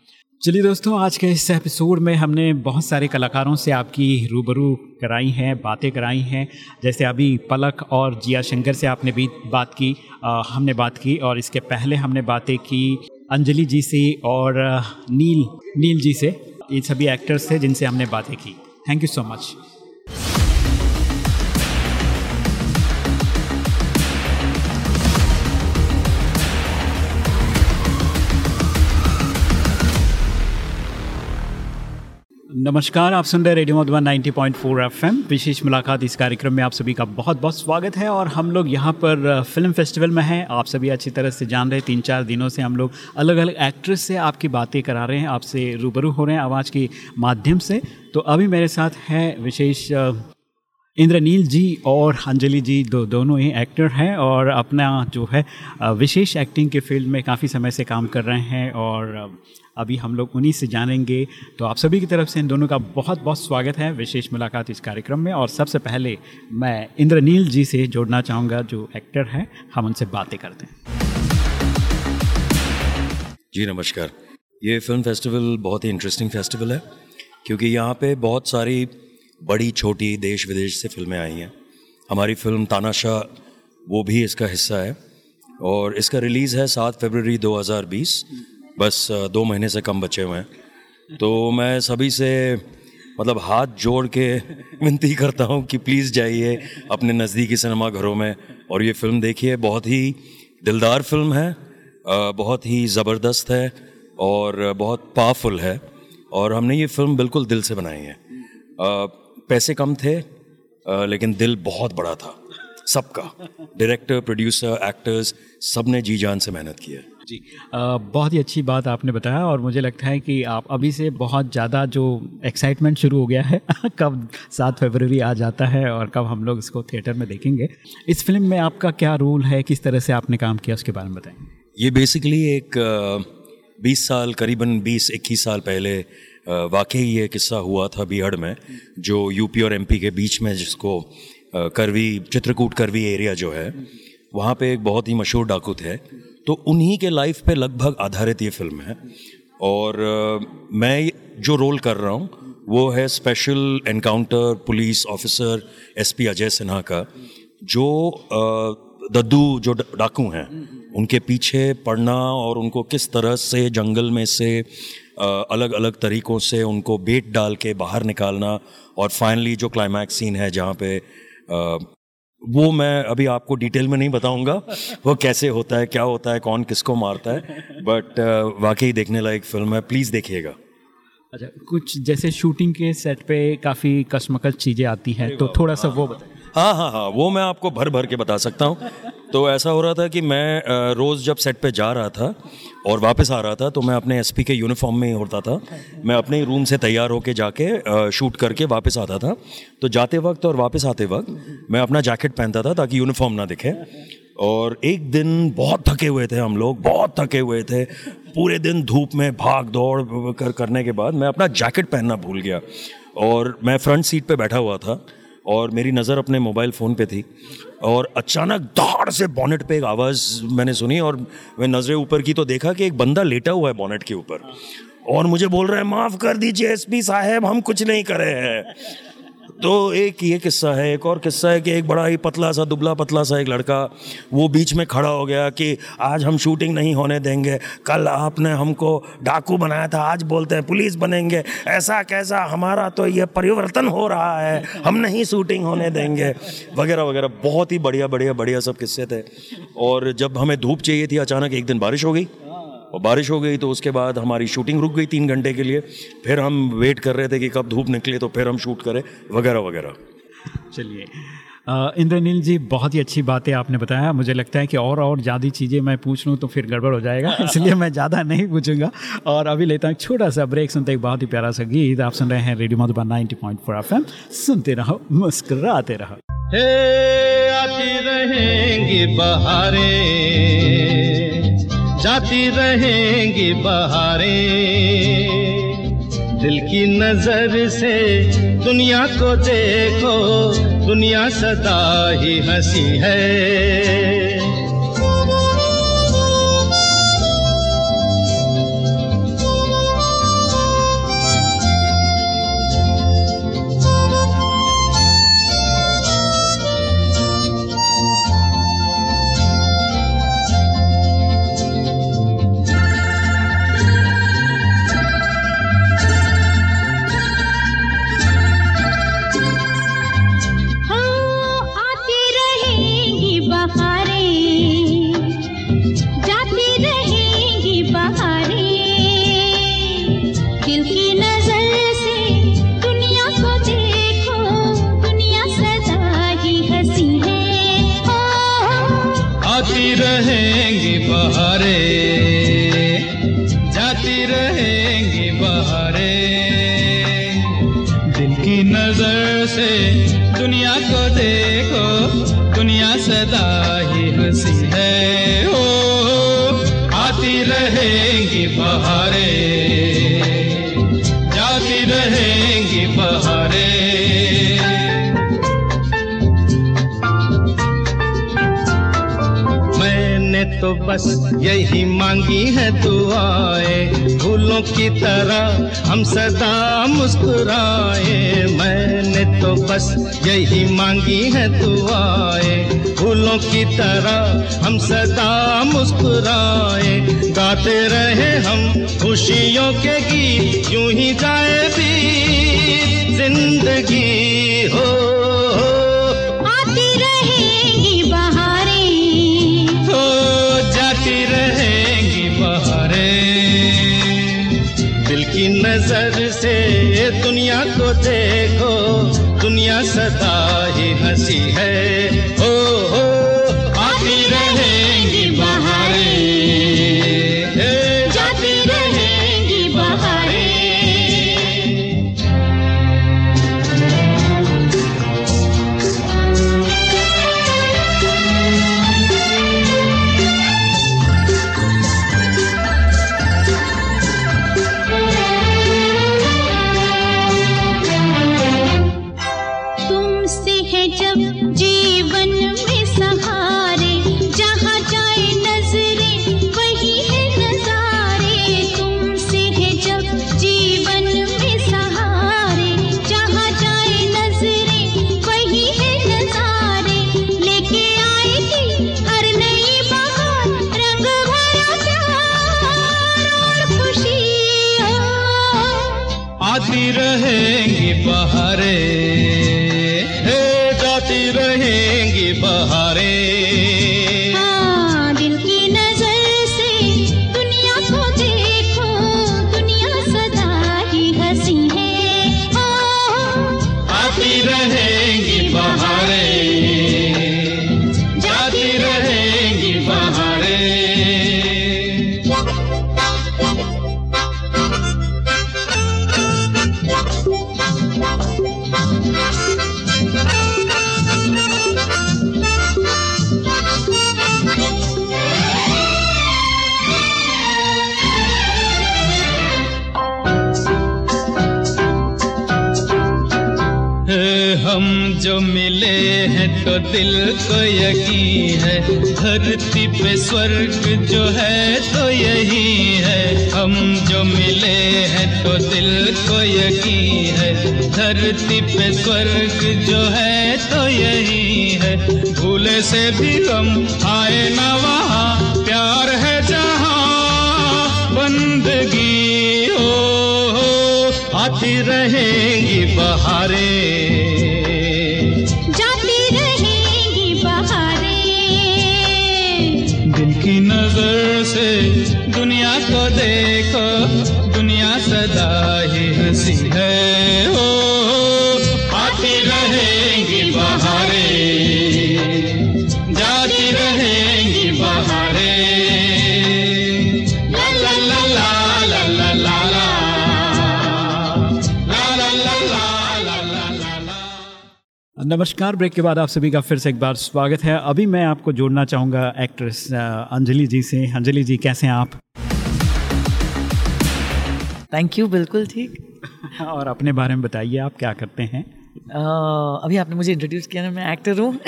चलिए दोस्तों आज के इस एपिसोड में हमने बहुत सारे कलाकारों से आपकी रूबरू कराई हैं बातें कराई हैं। जैसे अभी पलक और जिया शंकर से आपने भी बात की आ, हमने बात की और इसके पहले हमने बातें की अंजलि जी से और नील नील जी से। ये सभी एक्टर्स थे जिनसे हमने बातें की। थैंक यू सो मच नमस्कार, आप सुन रहे रेडियो मधुबन 90.4 एफएम। विशेष मुलाकात इस कार्यक्रम में आप सभी का बहुत बहुत स्वागत है और हम लोग यहाँ पर फ़िल्म फेस्टिवल में हैं। आप सभी अच्छी तरह से जान रहे हैं, तीन चार दिनों से हम लोग अलग अलग एक्ट्रेस से आपकी बातें करा रहे हैं, आपसे रूबरू हो रहे हैं आवाज़ के माध्यम से। तो अभी मेरे साथ हैं विशेष इंद्रनील जी और अंजलि जी, दो, दोनों ही एक्टर हैं और अपना जो है विशेष एक्टिंग के फ़ील्ड में काफ़ी समय से काम कर रहे हैं और अभी हम लोग उन्हीं से जानेंगे। तो आप सभी की तरफ़ से इन दोनों का बहुत बहुत स्वागत है विशेष मुलाकात इस कार्यक्रम में। और सबसे पहले मैं इंद्रनील जी से जोड़ना चाहूँगा, जो एक्टर हैं, हम उनसे बातें करते हैं। जी, नमस्कार। ये फ़िल्म फेस्टिवल बहुत ही इंटरेस्टिंग फेस्टिवल है, क्योंकि यहाँ पे बहुत सारी बड़ी, छोटी देश विदेश से फ़िल्में आई हैं। हमारी फ़िल्म तानाशाह, वो भी इसका हिस्सा है, और इसका रिलीज़ है सात फरवरी 2020 बस दो महीने से कम बचे हुए हैं। तो मैं सभी से मतलब हाथ जोड़ के विनती करता हूँ कि प्लीज़ जाइए अपने नज़दीकी सिनेमा घरों में। और ये फ़िल्म देखिए, बहुत ही दिलदार फ़िल्म है बहुत ही ज़बरदस्त है और बहुत पावरफुल है। और हमने ये फ़िल्म बिल्कुल दिल से बनाई है। पैसे कम थे लेकिन दिल बहुत बड़ा था, सबका। डायरेक्टर, प्रोड्यूसर, एक्टर्स सबने जी जान से मेहनत की है। जी। आ, बहुत ही अच्छी बात आपने बताया और मुझे लगता है कि आप अभी से बहुत ज़्यादा जो एक्साइटमेंट शुरू हो गया है कब सात फरवरी आ जाता है और कब हम लोग इसको थिएटर में देखेंगे। इस फ़िल्म में आपका क्या रोल है? किस तरह से आपने काम किया? उसके बारे में बताएँ। ये बेसिकली एक बीस साल करीबन बीस इक्कीस साल पहले वाकई ये किस्सा हुआ था बीहड़ में जो यूपी और एमपी के बीच में जिसको करवी चित्रकूट करवी एरिया जो है वहाँ पे एक बहुत ही मशहूर डाकू थे तो उन्हीं के लाइफ पे लगभग आधारित ये फ़िल्म है। और मैं जो रोल कर रहा हूँ, वो है special encounter police officer SP Ajay Sinha का, जो दद्दू, जो डाकू हैं, उनके पीछे पड़ना और उनको किस तरह से जंगल में से अलग अलग तरीक़ों से उनको बेट डाल के बाहर निकालना और फाइनली जो क्लाइमैक्स सीन है जहाँ पे वो मैं अभी आपको डिटेल में नहीं बताऊँगा वो कैसे होता है क्या होता है कौन किसको मारता है बट वाकई देखने लायक फ़िल्म है प्लीज़ देखिएगा। अच्छा कुछ जैसे शूटिंग के सेट पे काफ़ी कसमकस चीज़ें आती हैं तो थोड़ा सा वो बताएँ हाँ हाँ हाँ वो मैं आपको भर भर के बता सकता हूँ। तो ऐसा हो रहा था कि मैं रोज़ जब सेट पे जा रहा था और वापस आ रहा था तो मैं अपने एसपी के यूनिफॉर्म में ही होता था। मैं अपने ही रूम से तैयार होके जाके शूट करके वापस आता था। तो जाते वक्त और वापस आते वक्त मैं अपना जैकेट पहनता था ताकि यूनिफॉर्म ना दिखे। और एक दिन बहुत थके हुए थे हम लोग, बहुत थके हुए थे। पूरे दिन धूप में भाग दौड़ कर, करने के बाद मैं अपना जैकेट पहनना भूल गया। और मैं फ्रंट सीट पे बैठा हुआ था। और मेरी नज़र अपने मोबाइल फ़ोन पे थी और अचानक दौड़ से बॉनेट पे एक आवाज़ मैंने सुनी और मैं नज़रें ऊपर की तो देखा कि एक बंदा लेटा हुआ है बॉनेट के ऊपर और मुझे बोल रहा है, माफ़ कर दीजिए एसपी साहब, हम कुछ नहीं करे हैं। तो एक ये किस्सा है, एक और किस्सा है कि एक बड़ा ही पतला सा, दुबला पतला सा एक लड़का, वो बीच में खड़ा हो गया कि आज हम शूटिंग नहीं होने देंगे। कल आपने हमको डाकू बनाया था, आज बोलते हैं पुलिस बनेंगे। ऐसा कैसा, हमारा तो ये परिवर्तन हो रहा है, हम नहीं शूटिंग होने देंगे। वगैरह वगैरह, बहुत ही बढ़िया बढ़िया बढ़िया सब किस्से थे। और जब हमें धूप चाहिए थी, अचानक एक दिन बारिश हो गई। और बारिश हो गई तो उसके बाद हमारी शूटिंग रुक गई तीन घंटे के लिए। फिर हम वेट कर रहे थे कि कब धूप निकले तो फिर हम शूट करें वगैरह वगैरह। चलिए। इंद्रनील जी बहुत ही अच्छी बातें आपने बताया। मुझे लगता है कि और और ज़्यादा चीज़ें मैं पूछ लूँ तो फिर गड़बड़ हो जाएगा इसलिए मैं ज़्यादा नहीं पूछूँगा। और अभी लेता हूँ छोटा सा ब्रेक सुनते एक बहुत ही प्यारा सा गीत। आप सुन रहे हैं radio Madhuban ninety point four F सुनते रहो मुस्कराते रहो। हे आती रहेंगी बहारें। जाती रहेंगी बहारें। दिल की नज़र से दुनिया को देखो, दुनिया सदा ही हँसी है। यही मांगी है दुआएँ। फूलों की तरह हम सदा मुस्कुराए। मैंने तो बस यही मांगी है दुआएँ। फूलों की तरह हम सदा मुस्कुराए। गाते रहे हम खुशियों के गीत, यूँ ही जाए भी ज़िंदगी। नज़र से दुनिया को देखो दुनिया सदा ही हँसी है। जब तो दिल को यकीन है। धरती पे स्वर्ग जो है तो यही है। हम जो मिले हैं तो दिल को यकीन है। धरती पे स्वर्ग जो है तो यही है। भूले से भी हम आए ना वहाँ। प्यार है जहाँ। बंदगी हो, आती रहेंगी बहारें। दुनिया को देखो दुनिया सदा नमस्कार ब्रेक के बाद आप सभी का फिर से एक बार स्वागत है। अभी मैं आपको जोड़ना चाहूँगा एक्ट्रेस अंजलि जी से। अंजलि जी कैसे हैं आप? थैंक यू बिल्कुल ठीक। और अपने बारे में बताइए आप क्या करते हैं? अह, अभी आपने मुझे इंट्रोड्यूस किया ना मैं एक्टर हूँ।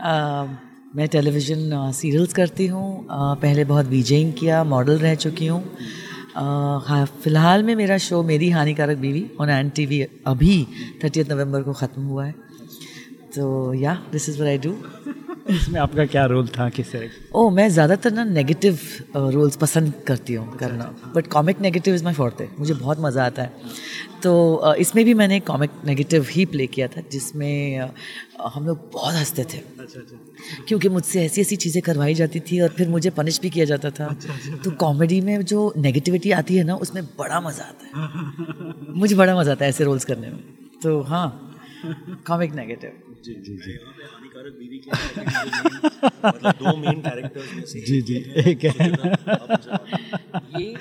अह, मैं टेलीविज़न सीरियल्स करती हूँ। अह, पहले बहुत वीजेइंग किया मॉडल रह चुकी हूँ हाँ। फ़िलहाल में मेरा शो मेरी Haanikarak Biwi on and T V अभी थर्टी नवंबर को ख़त्म हुआ है। तो yeah this is why I do इसमें आपका क्या रोल था किस तरह ओ मैं ज़्यादातर ना नेगेटिव रोल्स पसंद करती हूँ करना। But comic negative is my forte मुझे बहुत मज़ा आता है। तो इसमें भी मैंने कॉमिक नेगेटिव ही प्ले किया था जिसमें हम लोग बहुत हँसते थे। क्योंकि मुझसे ऐसी ऐसी चीज़ें करवाई जाती थी और फिर मुझे पनिश भी किया जाता था। तो कॉमेडी में जो नेगेटिविटी आती है ना उसमें बड़ा मज़ा आता है। मुझे बड़ा मज़ा आता है ऐसे रोल्स करने में। तो हाँ कॉमिक नेगेटिव जी जी जी। मतलब दो मेन कैरेक्टर्स में से जी जी एक है। ये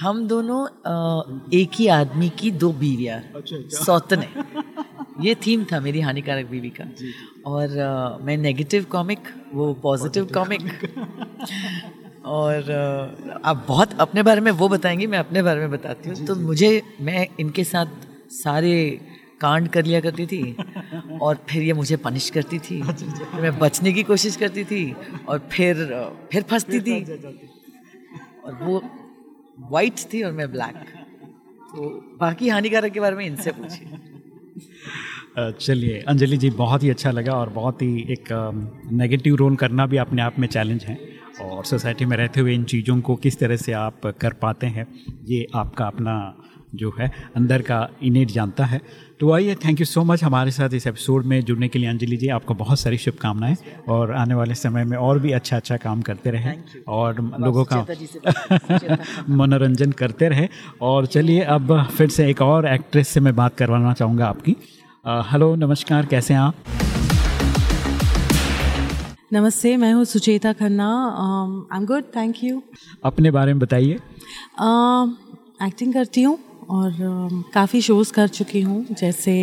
हम दोनों एक ही आदमी की दो बीवियाँ। सौतने। ये थीम था मेरी हानिकारक बीवी का। और अ, मैं नेगेटिव कॉमिक वो पॉजिटिव कॉमिक और आप बहुत अपने बारे में वो बताएँगी मैं अपने बारे में बताती हूँ। तो मुझे मैं इनके साथ सारे कांड कर लिया करती थी और फिर ये मुझे पनिश करती थी। फिर मैं बचने की कोशिश करती थी और फिर फिर फंसती थी। और वो वाइट थी और मैं ब्लैक तो बाकी हानिकारक के बारे में इनसे पूछिए। चलिए अंजलि जी बहुत ही अच्छा लगा और बहुत ही एक नेगेटिव रोल करना भी अपने आप में चैलेंज है। और सोसाइटी में रहते हुए इन चीज़ों को किस तरह से आप कर पाते हैं ये आपका अपना जो है अंदर का इनेट जानता है। तो आइए थैंक यू सो मच हमारे साथ इस एपिसोड में जुड़ने के लिए अंजलि जी आपको बहुत सारी शुभकामनाएँ और आने वाले समय में और भी अच्छा अच्छा काम करते रहें और लोगों का मनोरंजन करते रहे। और चलिए अब फिर से एक और एक्ट्रेस से मैं बात करवाना चाहूँगा आपकी। हेलो नमस्कार कैसे हैं आप? नमस्ते मैं हूँ Sucheta Khanna. I am good thank you अपने बारे में बताइए। एक्टिंग करती हूँ। और काफ़ी शोज़ कर चुकी हूँ जैसे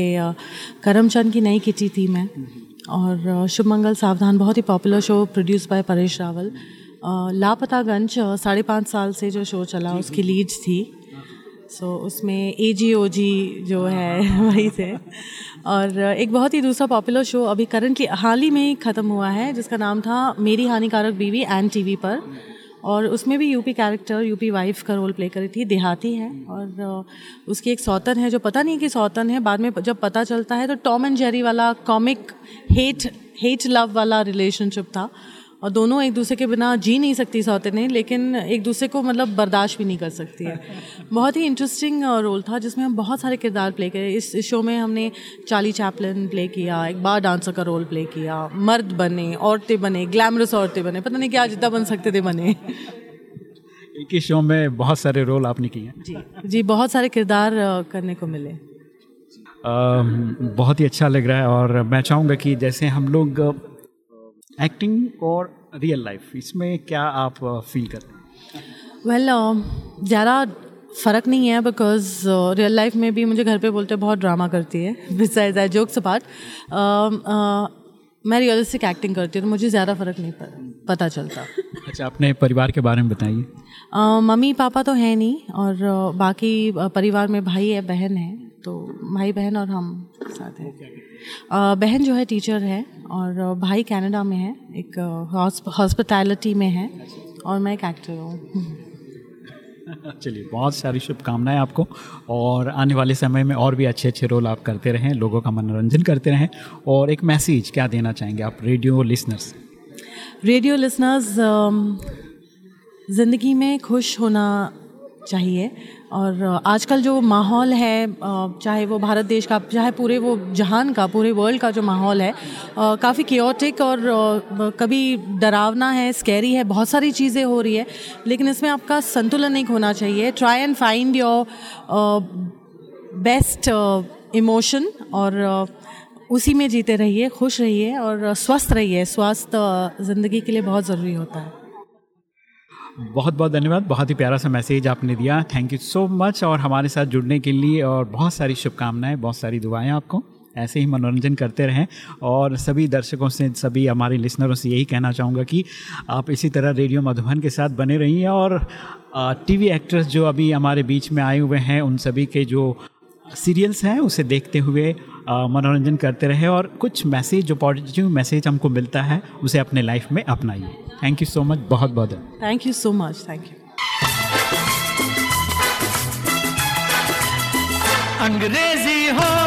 करमचंद की नई किटी थी मैं और शुभ मंगल सावधान बहुत ही popular show produce by Paresh Rawal. Lapataganj uh, साढ़े पाँच साल से जो शो चला उसकी लीड थी। सो so, उसमें ए जी ओ जी जो है वही थे। और एक बहुत ही दूसरा पॉपुलर शो अभी करंटली हाल ही में ही ख़त्म हुआ है जिसका नाम था मेरी हानिकारक बीवी एन टी वी पर। और उसमें भी यूपी कैरेक्टर यूपी वाइफ का रोल प्ले करी थी देहाती है। और उसकी एक सौतन है जो पता नहीं कि सौतन है बाद में जब पता चलता है तो टॉम एंड जेरी वाला कॉमिक हेट हेट लव वाला रिलेशनशिप था। और दोनों एक दूसरे के बिना जी नहीं सकती सौतने लेकिन एक दूसरे को मतलब बर्दाश्त भी नहीं कर सकती है। बहुत ही इंटरेस्टिंग रोल था जिसमें हम बहुत सारे किरदार प्ले करे इस इस शो में हमने चार्ली चैपलिन प्ले किया एक बार डांसर का रोल प्ले किया मर्द बने औरतें बने ग्लैमरस औरतें बने पता नहीं क्या जितना बन सकते थे बने। एक ही शो में बहुत सारे रोल आपने किए जी जी बहुत सारे किरदार करने को मिले। अम, बहुत ही अच्छा लग रहा है और मैं चाहूँगा कि जैसे हम लोग एक्टिंग और रियल लाइफ इसमें क्या आप फील करते हैं? वेल ज़्यादा फ़र्क नहीं है बिकॉज़ रियल लाइफ में भी मुझे घर पे बोलते हैं, बहुत ड्रामा करती है बिसाइज आई जोक्स अपार्ट मैं रियलिस्टिक एक्टिंग करती हूँ तो मुझे ज़्यादा फ़र्क नहीं पता चलता। अच्छा अपने परिवार के बारे में बताइए। मम्मी पापा तो है नहीं और बाकी परिवार में भाई है बहन है। तो भाई बहन और हम साथ हैं। बहन जो है टीचर है और भाई कनाडा में है एक हॉस्पिटैलिटी में है और मैं एक एक्टर हूँ। चलिए बहुत सारी शुभकामनाएँ आपको और आने वाले समय में और भी अच्छे अच्छे रोल आप करते रहें लोगों का मनोरंजन करते रहें और एक मैसेज क्या देना चाहेंगे आप रेडियो लिसनर्स रेडियो लिसनर्स ज़िंदगी में खुश होना चाहिए और आजकल जो माहौल है चाहे वो भारत देश का, चाहे पूरे वो जहान का, पूरे वर्ल्ड का जो माहौल है काफ़ी क्योटिक और कभी डरावना है स्कैरी है, बहुत सारी चीज़ें हो रही है, लेकिन इसमें आपका संतुलन नहीं होना चाहिए। Try and find your best emotion और उसी में जीते रहिए, खुश रहिए और स्वस्थ रहिए। स्वास्थ्य ज़िंदगी के लिए बहुत ज़रूरी होता है। बहुत बहुत धन्यवाद। बहुत ही प्यारा सा मैसेज आपने दिया। थैंक यू सो मच और हमारे साथ जुड़ने के लिए और बहुत सारी शुभकामनाएँ, बहुत सारी दुआएँ आपको। ऐसे ही मनोरंजन करते रहें और सभी दर्शकों से, सभी हमारे लिसनरों से यही कहना चाहूँगा कि आप इसी तरह रेडियो मधुबन के साथ बने रहिए और टीवी एक्ट्रेस जो अभी हमारे बीच में आए हुए हैं, उन सभी के जो सीरियल्स हैं, उसे देखते हुए मनोरंजन करते रहे और कुछ मैसेज जो पॉजिटिव मैसेज हमको मिलता है उसे अपने लाइफ में अपनाइए। थैंक यू सो मच बहुत बहुत धन्यवाद। Thank you so much thank you अंग्रेज़ी हो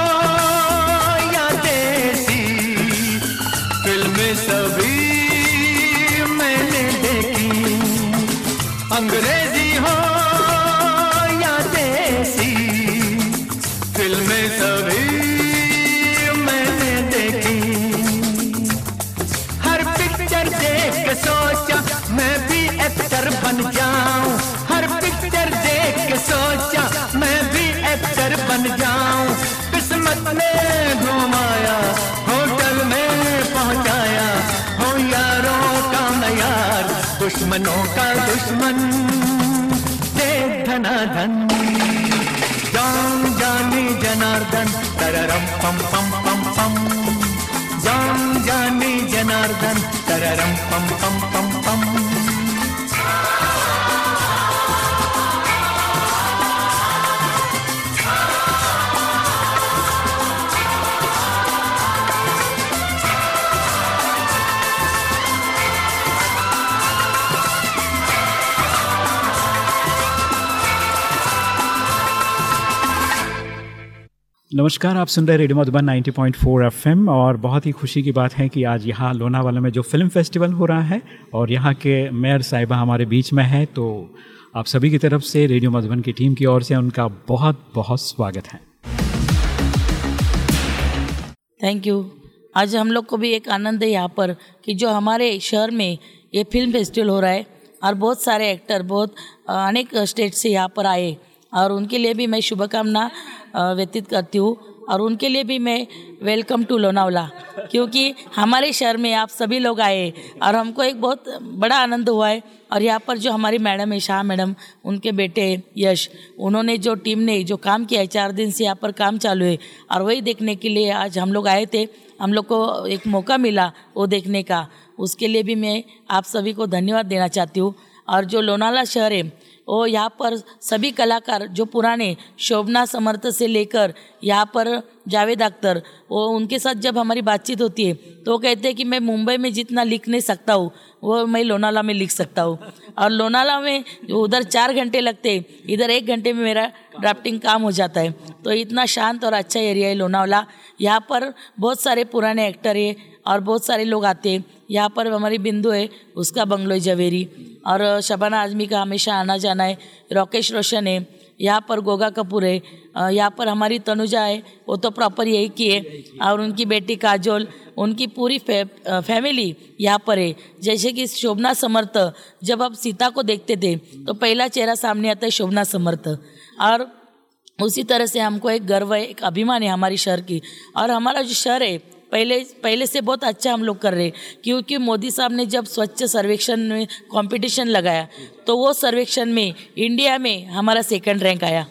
दुश्मनों का दुश्मन देख धनाधन। जान जानी जनार्दन, तररम पम पम पम पम। जान जाने जनार्दन, तररम पम पम पम पम। नमस्कार, आप सुन रहे रेडियो मधुबन 90.4 एफएम और बहुत ही खुशी की बात है कि आज यहाँ लोनावाला में जो फ़िल्म फेस्टिवल हो रहा है और यहाँ के मेयर साहिबा हमारे बीच में है तो आप सभी की तरफ़ से रेडियो मधुबन की टीम की ओर से उनका बहुत बहुत स्वागत है। थैंक यू आज हम लोग को भी एक आनंद है यहाँ पर कि जो हमारे शहर में ये फ़िल्म फेस्टिवल हो रहा है और बहुत सारे एक्टर, बहुत अनेक स्टेट से यहाँ पर आए। और उनके लिए भी मैं शुभकामना व्यतीत करती हूँ। और उनके लिए भी मैं वेलकम टू लोनावला, क्योंकि हमारे शहर में आप सभी लोग आए और हमको एक बहुत बड़ा आनंद हुआ है। और यहाँ पर जो हमारी मैडम है शाह मैडम, उनके बेटे यश, उन्होंने जो टीम ने जो काम किया है, चार दिन से यहाँ पर काम चालू है। और वही देखने के लिए आज हम लोग आए थे, हम लोग को एक मौका मिला वो देखने का। उसके लिए भी मैं आप सभी को धन्यवाद देना चाहती हूँ। और जो लोनावला शहर है वो यहाँ पर सभी कलाकार जो पुराने शोभना समर्थ से लेकर यहाँ पर जावेद अख्तर, वो उनके साथ जब हमारी बातचीत होती है तो वो कहते हैं कि मैं मुंबई में जितना लिख नहीं सकता हूँ, वो मैं लोनाला में लिख सकता हूँ। और लोनाला में उधर चार घंटे लगते इधर एक घंटे में मेरा ड्राफ्टिंग काम हो जाता है। तो इतना शांत और अच्छा एरिया है लोनावाला। यहाँ पर बहुत सारे पुराने एक्टर है और बहुत सारे लोग आते हैं। यहाँ पर हमारी बिंदु है उसका बंगलो जवेरी। और शबाना आजमी का हमेशा आना जाना है राकेश रोशन है यहाँ पर गोगा कपूर है यहाँ पर हमारी तनुजा है वो तो प्रॉपर यही की है। और उनकी बेटी काजोल उनकी पूरी फै, फैमिली यहाँ पर है। जैसे कि शोभना समर्थ जब आप सीता को देखते थे तो पहला चेहरा सामने आता है शोभना समर्थ। और उसी तरह से हमको एक गर्व है एक अभिमान है हमारी शहर की। और हमारा जो शहर है पहले पहले से बहुत अच्छा हम लोग कर रहे हैं। क्योंकि मोदी साहब ने जब स्वच्छ सर्वेक्षण में कंपटीशन लगाया तो वो सर्वेक्षण में इंडिया में हमारा सेकंड रैंक आया।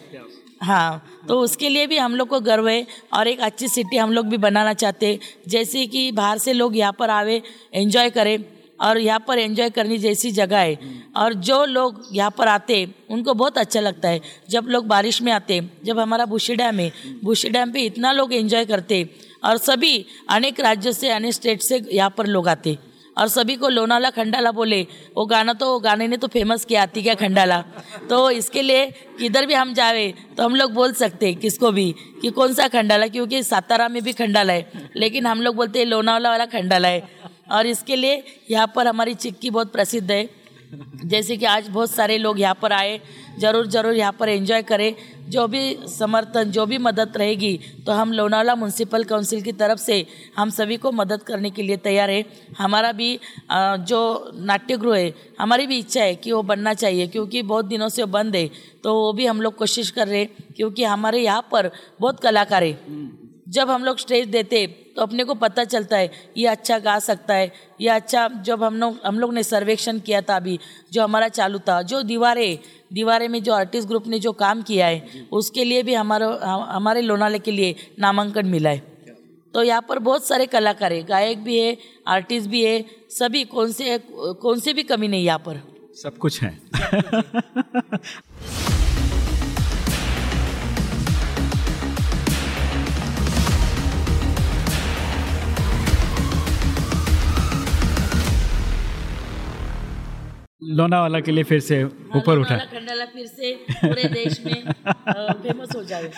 हाँ तो उसके लिए भी हम लोग को गर्व है और एक अच्छी सिटी हम लोग भी बनाना चाहते जैसे कि बाहर से लोग यहाँ पर आवे एंजॉय करें और यहाँ पर एंजॉय करने जैसी जगह है। और जो लोग यहाँ पर आते, उनको बहुत अच्छा लगता है। जब लोग बारिश में आते, जब हमारा बुशी डैम है बुशी डैम पे इतना लोग एंजॉय करते और सभी अनेक राज्यों से, अनेक स्टेट से यहाँ पर लोग आते और सभी को लोनाला खंडाला बोले, वो गाना तो वो गाने ने तो फ़ेमस किया, आती क्या खंडाला? तो इसके लिए किधर भी हम जावे तो हम लोग बोल सकते हैं किसको भी कि कौन सा खंडाला, क्योंकि सातारा में भी खंडाला है, लेकिन हम लोग बोलते हैं लोनावाला वाला खंडाला है। और इसके लिए यहाँ पर हमारी चिक्की बहुत प्रसिद्ध है। जैसे कि आज बहुत सारे लोग यहाँ पर आए, ज़रूर ज़रूर यहाँ पर एंजॉय करें। जो भी समर्थन, जो भी मदद रहेगी तो हम लोनावाला म्यूनसिपल काउंसिल की तरफ़ से हम सभी को मदद करने के लिए तैयार है। हमारा भी जो नाट्यगृह है, हमारी भी इच्छा है कि वो बनना चाहिए, क्योंकि बहुत दिनों से बंद है तो वो भी हम लोग कोशिश कर रहे हैं, क्योंकि हमारे यहाँ पर बहुत कलाकार है। जब हम लोग स्टेज देते तो अपने को पता चलता है ये अच्छा गा सकता है ये अच्छा जब हम लोग हम लोग ने सर्वेक्षण किया था अभी जो हमारा चालू था जो दीवारें दीवारें में जो आर्टिस्ट ग्रुप ने जो काम किया है उसके लिए भी हमारा हमारे लोनाले के लिए नामांकन मिला है। तो यहाँ पर बहुत सारे कलाकार है गायक भी है आर्टिस्ट भी है सभी कौन से कौन से भी कमी नहीं यहाँ पर। सब कुछ है। लोनावाला के लिए फिर से ऊपर उठा। खंडाला फिर से पूरे देश में फ़ेमस हो जाए।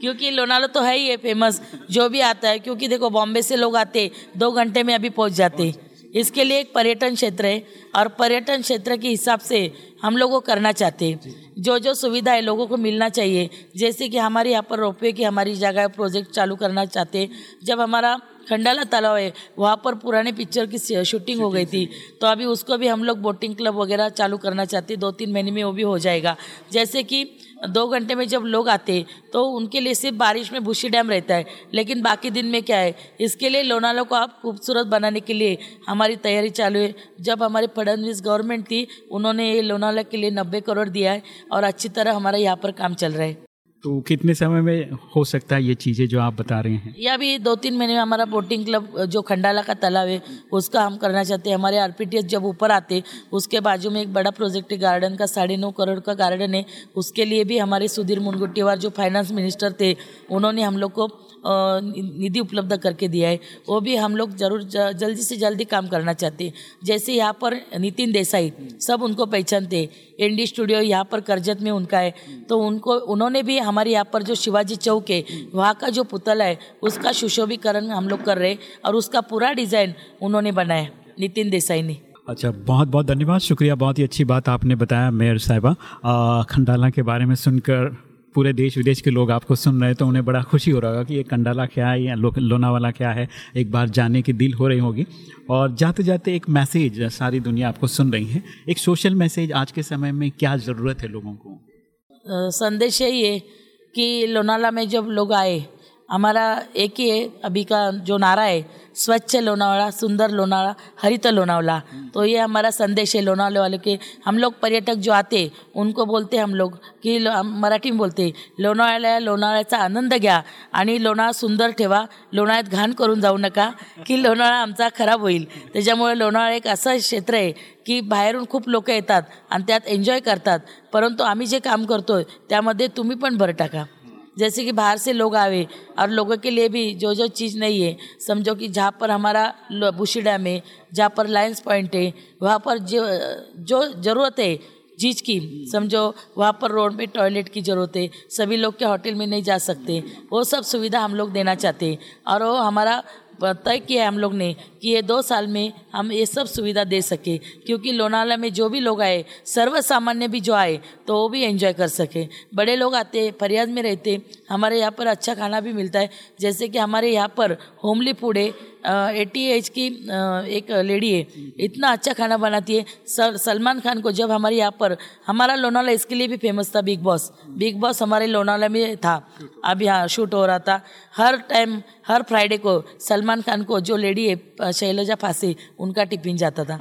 क्योंकि लोनावाला तो है ही है फ़ेमस जो भी आता है क्योंकि देखो बॉम्बे से लोग आते दो घंटे में अभी पहुँच जाते। इसके लिए एक पर्यटन क्षेत्र है और पर्यटन क्षेत्र के हिसाब से हम लोगों को करना चाहते जो जो सुविधा है लोगों को मिलना चाहिए। जैसे कि हमारे यहाँ पर रोपवे की हमारी जगह प्रोजेक्ट चालू करना चाहते जब हमारा खंडाला तालाब है, वहाँ पर पुराने पिक्चर की शूटिंग हो गई थी। तो अभी उसको भी हम लोग बोटिंग क्लब वगैरह चालू करना चाहते हैं दो तीन महीने में वो भी हो जाएगा। जैसे कि दो घंटे में जब लोग आते तो उनके लिए सिर्फ़ बारिश में भूसी डैम रहता है, लेकिन बाकी दिन में क्या है, इसके लिए लोनाला को आप खूबसूरत बनाने के लिए हमारी तैयारी चालू है। जब हमारी फडणवीस गवर्नमेंट थी, उन्होंने ये लोनाला के लिए नब्बे करोड़ दिया है और अच्छी तरह हमारा यहाँ पर काम चल रहा है। तो कितने समय में हो सकता है ये चीज़ें जो आप बता रहे हैं? या अभी दो तीन महीने में हमारा बोटिंग क्लब जो खंडाला का तालाब है, उसका हम करना चाहते हैं। हमारे आरपीटीएस जब ऊपर आते, उसके बाजू में एक बड़ा प्रोजेक्ट है गार्डन का, साढ़े नौ करोड़ का गार्डन है। उसके लिए भी हमारे सुधीर मुनगुट्टीवार, जो फाइनेंस मिनिस्टर थे, उन्होंने हम लोग को निधि उपलब्ध करके दिया है। वो भी हम लोग ज़रूर जल्दी से जल्दी काम करना चाहते हैं। जैसे यहाँ पर नितिन देसाई, सब उनको पहचानते हैं। एनडी स्टूडियो यहाँ पर करजत में उनका है। तो उनको, उन्होंने भी हमारे यहाँ पर जो शिवाजी चौक है, वहाँ का जो पुतला है, उसका सुशोभीकरण हम लोग कर रहे हैं और उसका पूरा डिज़ाइन उन्होंने बनाया नितिन देसाई ने। अच्छा बहुत बहुत धन्यवाद। शुक्रिया, बहुत ही अच्छी बात आपने बताया मेयर साहिबा। खंडाला के बारे में सुनकर पूरे देश विदेश के लोग आपको सुन रहे हैं तो उन्हें बड़ा खुशी हो रहा होगा कि ये कंडाला क्या है, या लोनावाला क्या है, एक बार जाने की दिल हो रही होगी। और जाते जाते एक मैसेज सारी दुनिया आपको सुन रही है। एक सोशल मैसेज आज के समय में क्या ज़रूरत है लोगों को? संदेश यही है कि लोनाला में जब लोग आए, हमारा एक ही है, अभी का जो नारा है स्वच्छ लोनावला सुंदर लोनावला हरित लोनावला तो ये हमारा संदेश है लोनावले वाले के। हम लोग पर्यटक जो आते उनको बोलते हम लोग की लो- मराठी में बोलते लोणावळ्याला लोणावळ्याचा आनंद घ्या आणि लोणावळा सुंदर ठेवा लोणाळ्यात घाण करून जाऊ नका की लोणावळा आमचा खराब होईल. त्याच्यामुळे लोणावळा एक असं क्षेत्र आहे की बाहेरून खूप लोक येतात आणि त्यात एन्जॉय करतात. परंतु आम्ही जे काम करतोय त्यामध्ये तुम्ही पण भर टाका. जैसे कि बाहर से लोग आवे और लोगों के लिए भी जो जो चीज़ नहीं है, समझो कि जहाँ पर हमारा बुशीडा में जहाँ पर लाइन्स पॉइंट है, वहाँ पर जो जो ज़रूरत है चीज़ की, समझो, वहाँ पर रोड में टॉयलेट की ज़रूरत है, सभी लोग के होटल में नहीं जा सकते, वो सब सुविधा हम लोग देना चाहते हैं और वो हमारा तय किया है हम लोग ने कि ये दो साल में हम ये सब सुविधा दे सके, क्योंकि लोनावाला में जो भी लोग आए सर्व सामान्य भी जो आए तो वो भी एंजॉय कर सके। बड़े लोग आते, फरियाद में रहते, हमारे यहाँ पर अच्छा खाना भी मिलता है। जैसे कि हमारे यहाँ पर होमली फ़ूड है एटी एज की एक लेडी है इतना अच्छा खाना बनाती है। सर सलमान खान को जब हमारे यहाँ पर हमारा लोनावाला इसके लिए भी फ़ेमस था बिग बॉस बिग बॉस हमारे लोनावाला में था। अब यहाँ शूट हो रहा था। हर टाइम हर फ्राइडे को सलमान खान को जो लेडी है शैलजा फांसी उनका टिफ़िन जाता था।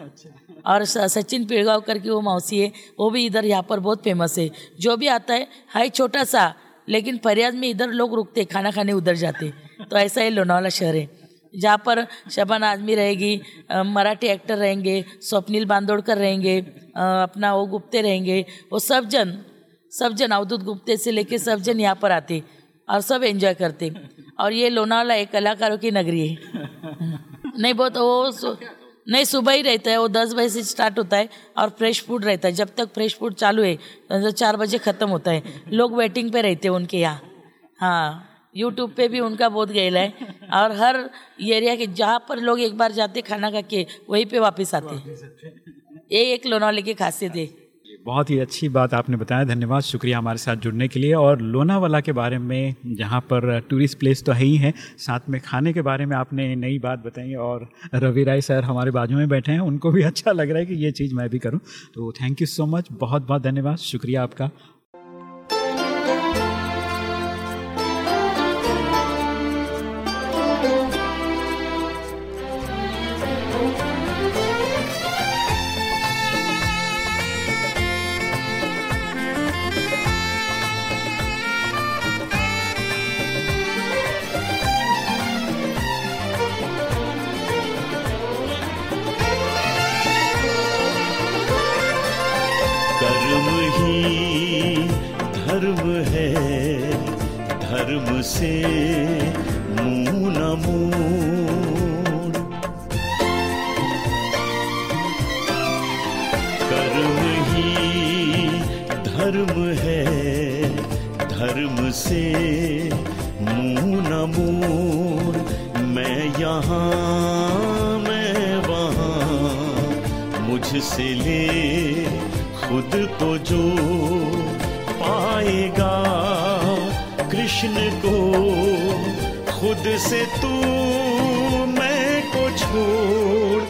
और सचिन पिड़गांवकर की वो मौसी है वो भी इधर यहाँ पर बहुत फ़ेमस है। जो भी आता है हाई छोटा सा लेकिन फरियाद में इधर लोग रुकते खाना खाने उधर जाते। तो ऐसा ही लोनावाला शहर है। जहाँ पर शबाना आजमी रहेगी मराठी एक्टर रहेंगे, स्वप्निल बांदोड़कर रहेंगे अपना वो गुप्ते रहेंगे, वो सब जन सब जन अवधूत गुप्ते से लेके सब जन यहाँ पर आते और सब एंजॉय करते। और ये लोनावाला एक कलाकारों की नगरी है। नहीं, बहुत वो सु- नहीं, सुबह ही रहता है, वो दस बजे से स्टार्ट होता है और फ्रेश फ़ूड रहता है। जब तक फ्रेश फ़ूड चालू है तो चार बजे ख़त्म होता है। लोग वेटिंग पे रहते हैं उनके यहाँ। हाँ। यूट्यूब पे भी उनका बहुत गैल है। और हर एरिया के जहाँ पर लोग एक बार जाते खाना खा के वहीं पे वापस आते हैं। ये एक लोनावाले की खासियत है। बहुत ही अच्छी बात आपने बताया। धन्यवाद शुक्रिया हमारे साथ जुड़ने के लिए। और लोनावाला के बारे में जहाँ पर टूरिस्ट प्लेस तो है ही है साथ में खाने के बारे में आपने नई बात बताई। और रवि राय सर हमारे बाजू में बैठे हैं उनको भी अच्छा लग रहा है कि ये चीज़ मैं भी करूँ। तो थैंक यू सो मच बहुत बहुत धन्यवाद शुक्रिया आपका। यहाँ मैं वहाँ मुझसे ले खुद को जो पाएगा। कृष्ण को खुद से तू मैं को छोड़।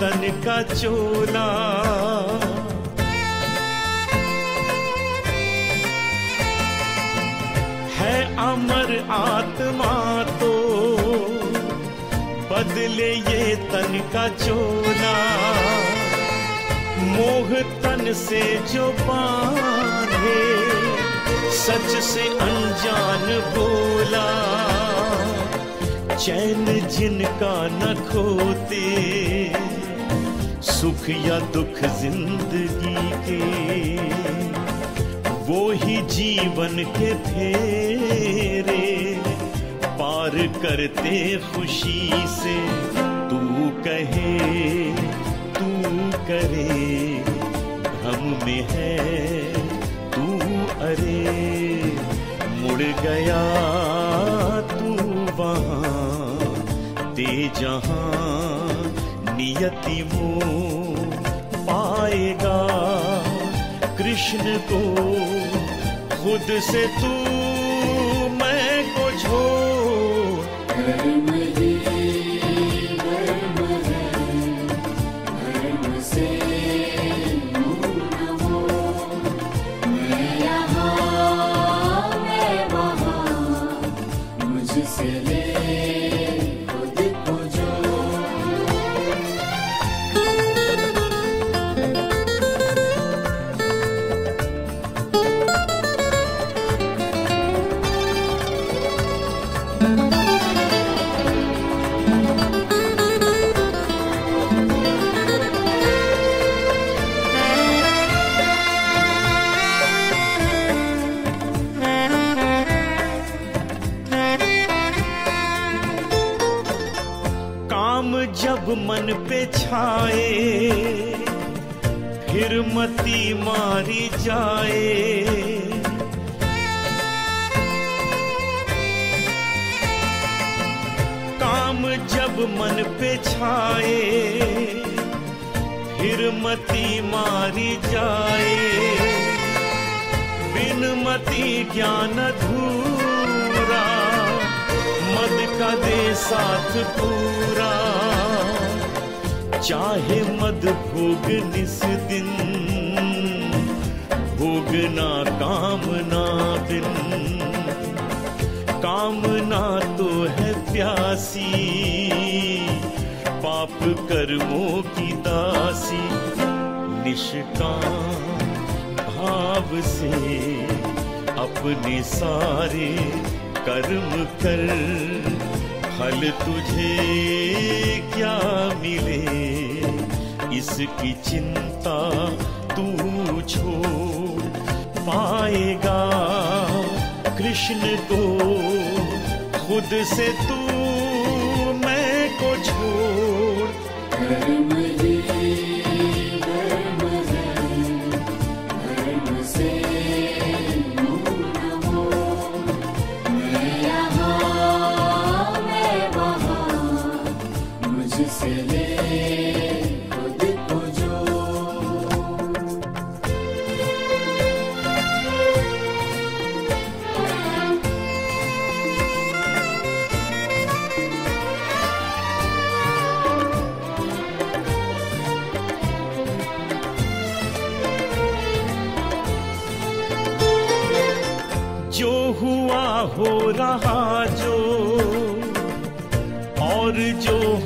तन का चोला। है अमर आत्मा तो बदले ये तन का चोला। मोह तन से जो बांधे, सच से अनजान बोला। चैन जिनका न खोते सुख या दुख ज़िंदगी के वो ही जीवन के फेरे पार करते खुशी से, तू कहे, तू करे, भ्रम में है, तू अरे, मुड़ गया तू वहाँ, दे जहाँ नियति वो पाएगा। कृष्ण को खुद से तू छाए, फिर मती मारी जाए। काम जब मन पे छाए, फिर मती मारी जाए। बिन मती ज्ञान धूरा मद का दे साथ पूरा। चाहे मद भोग निस दिन भोगना कामना बिन कामना तो है प्यासी, पाप कर्मों की दासी। निष्काम भाव से अपने सारे कर्म कर। फल तुझे क्या मिले? इसकी चिंता तू छोड़। पाएगा कृष्ण को, खुद से तू मैं को छोड़।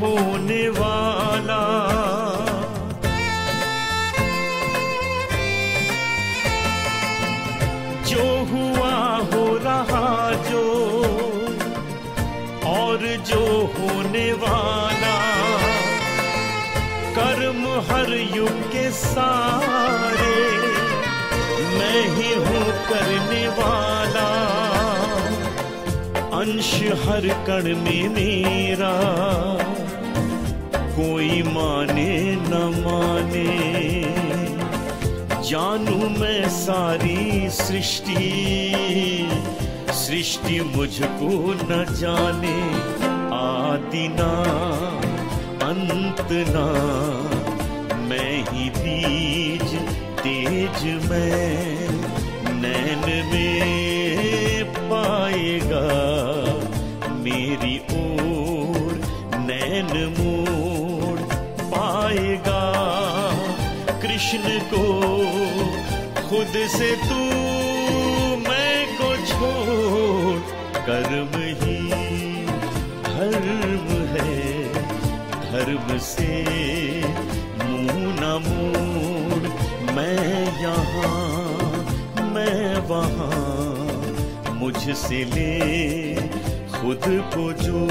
होने वाला। जो हुआ हो रहा जो, और जो होने वाला। कर्म हर युग के सारे, मैं ही हूँ करने वाला। अंश हर कण में मेरा। कोई माने न माने। जानू मैं सारी सृष्टि सृष्टि मुझको न जाने। आदि ना, अंत ना, मैं ही बीज, तेज मैं। नैन में कृष्ण को, खुद से तू मैं को छोड़। कर्म ही धर्म है, धर्म से मुँह न मोड़। मैं यहाँ, मैं वहाँ, मुझसे ले खुद को जो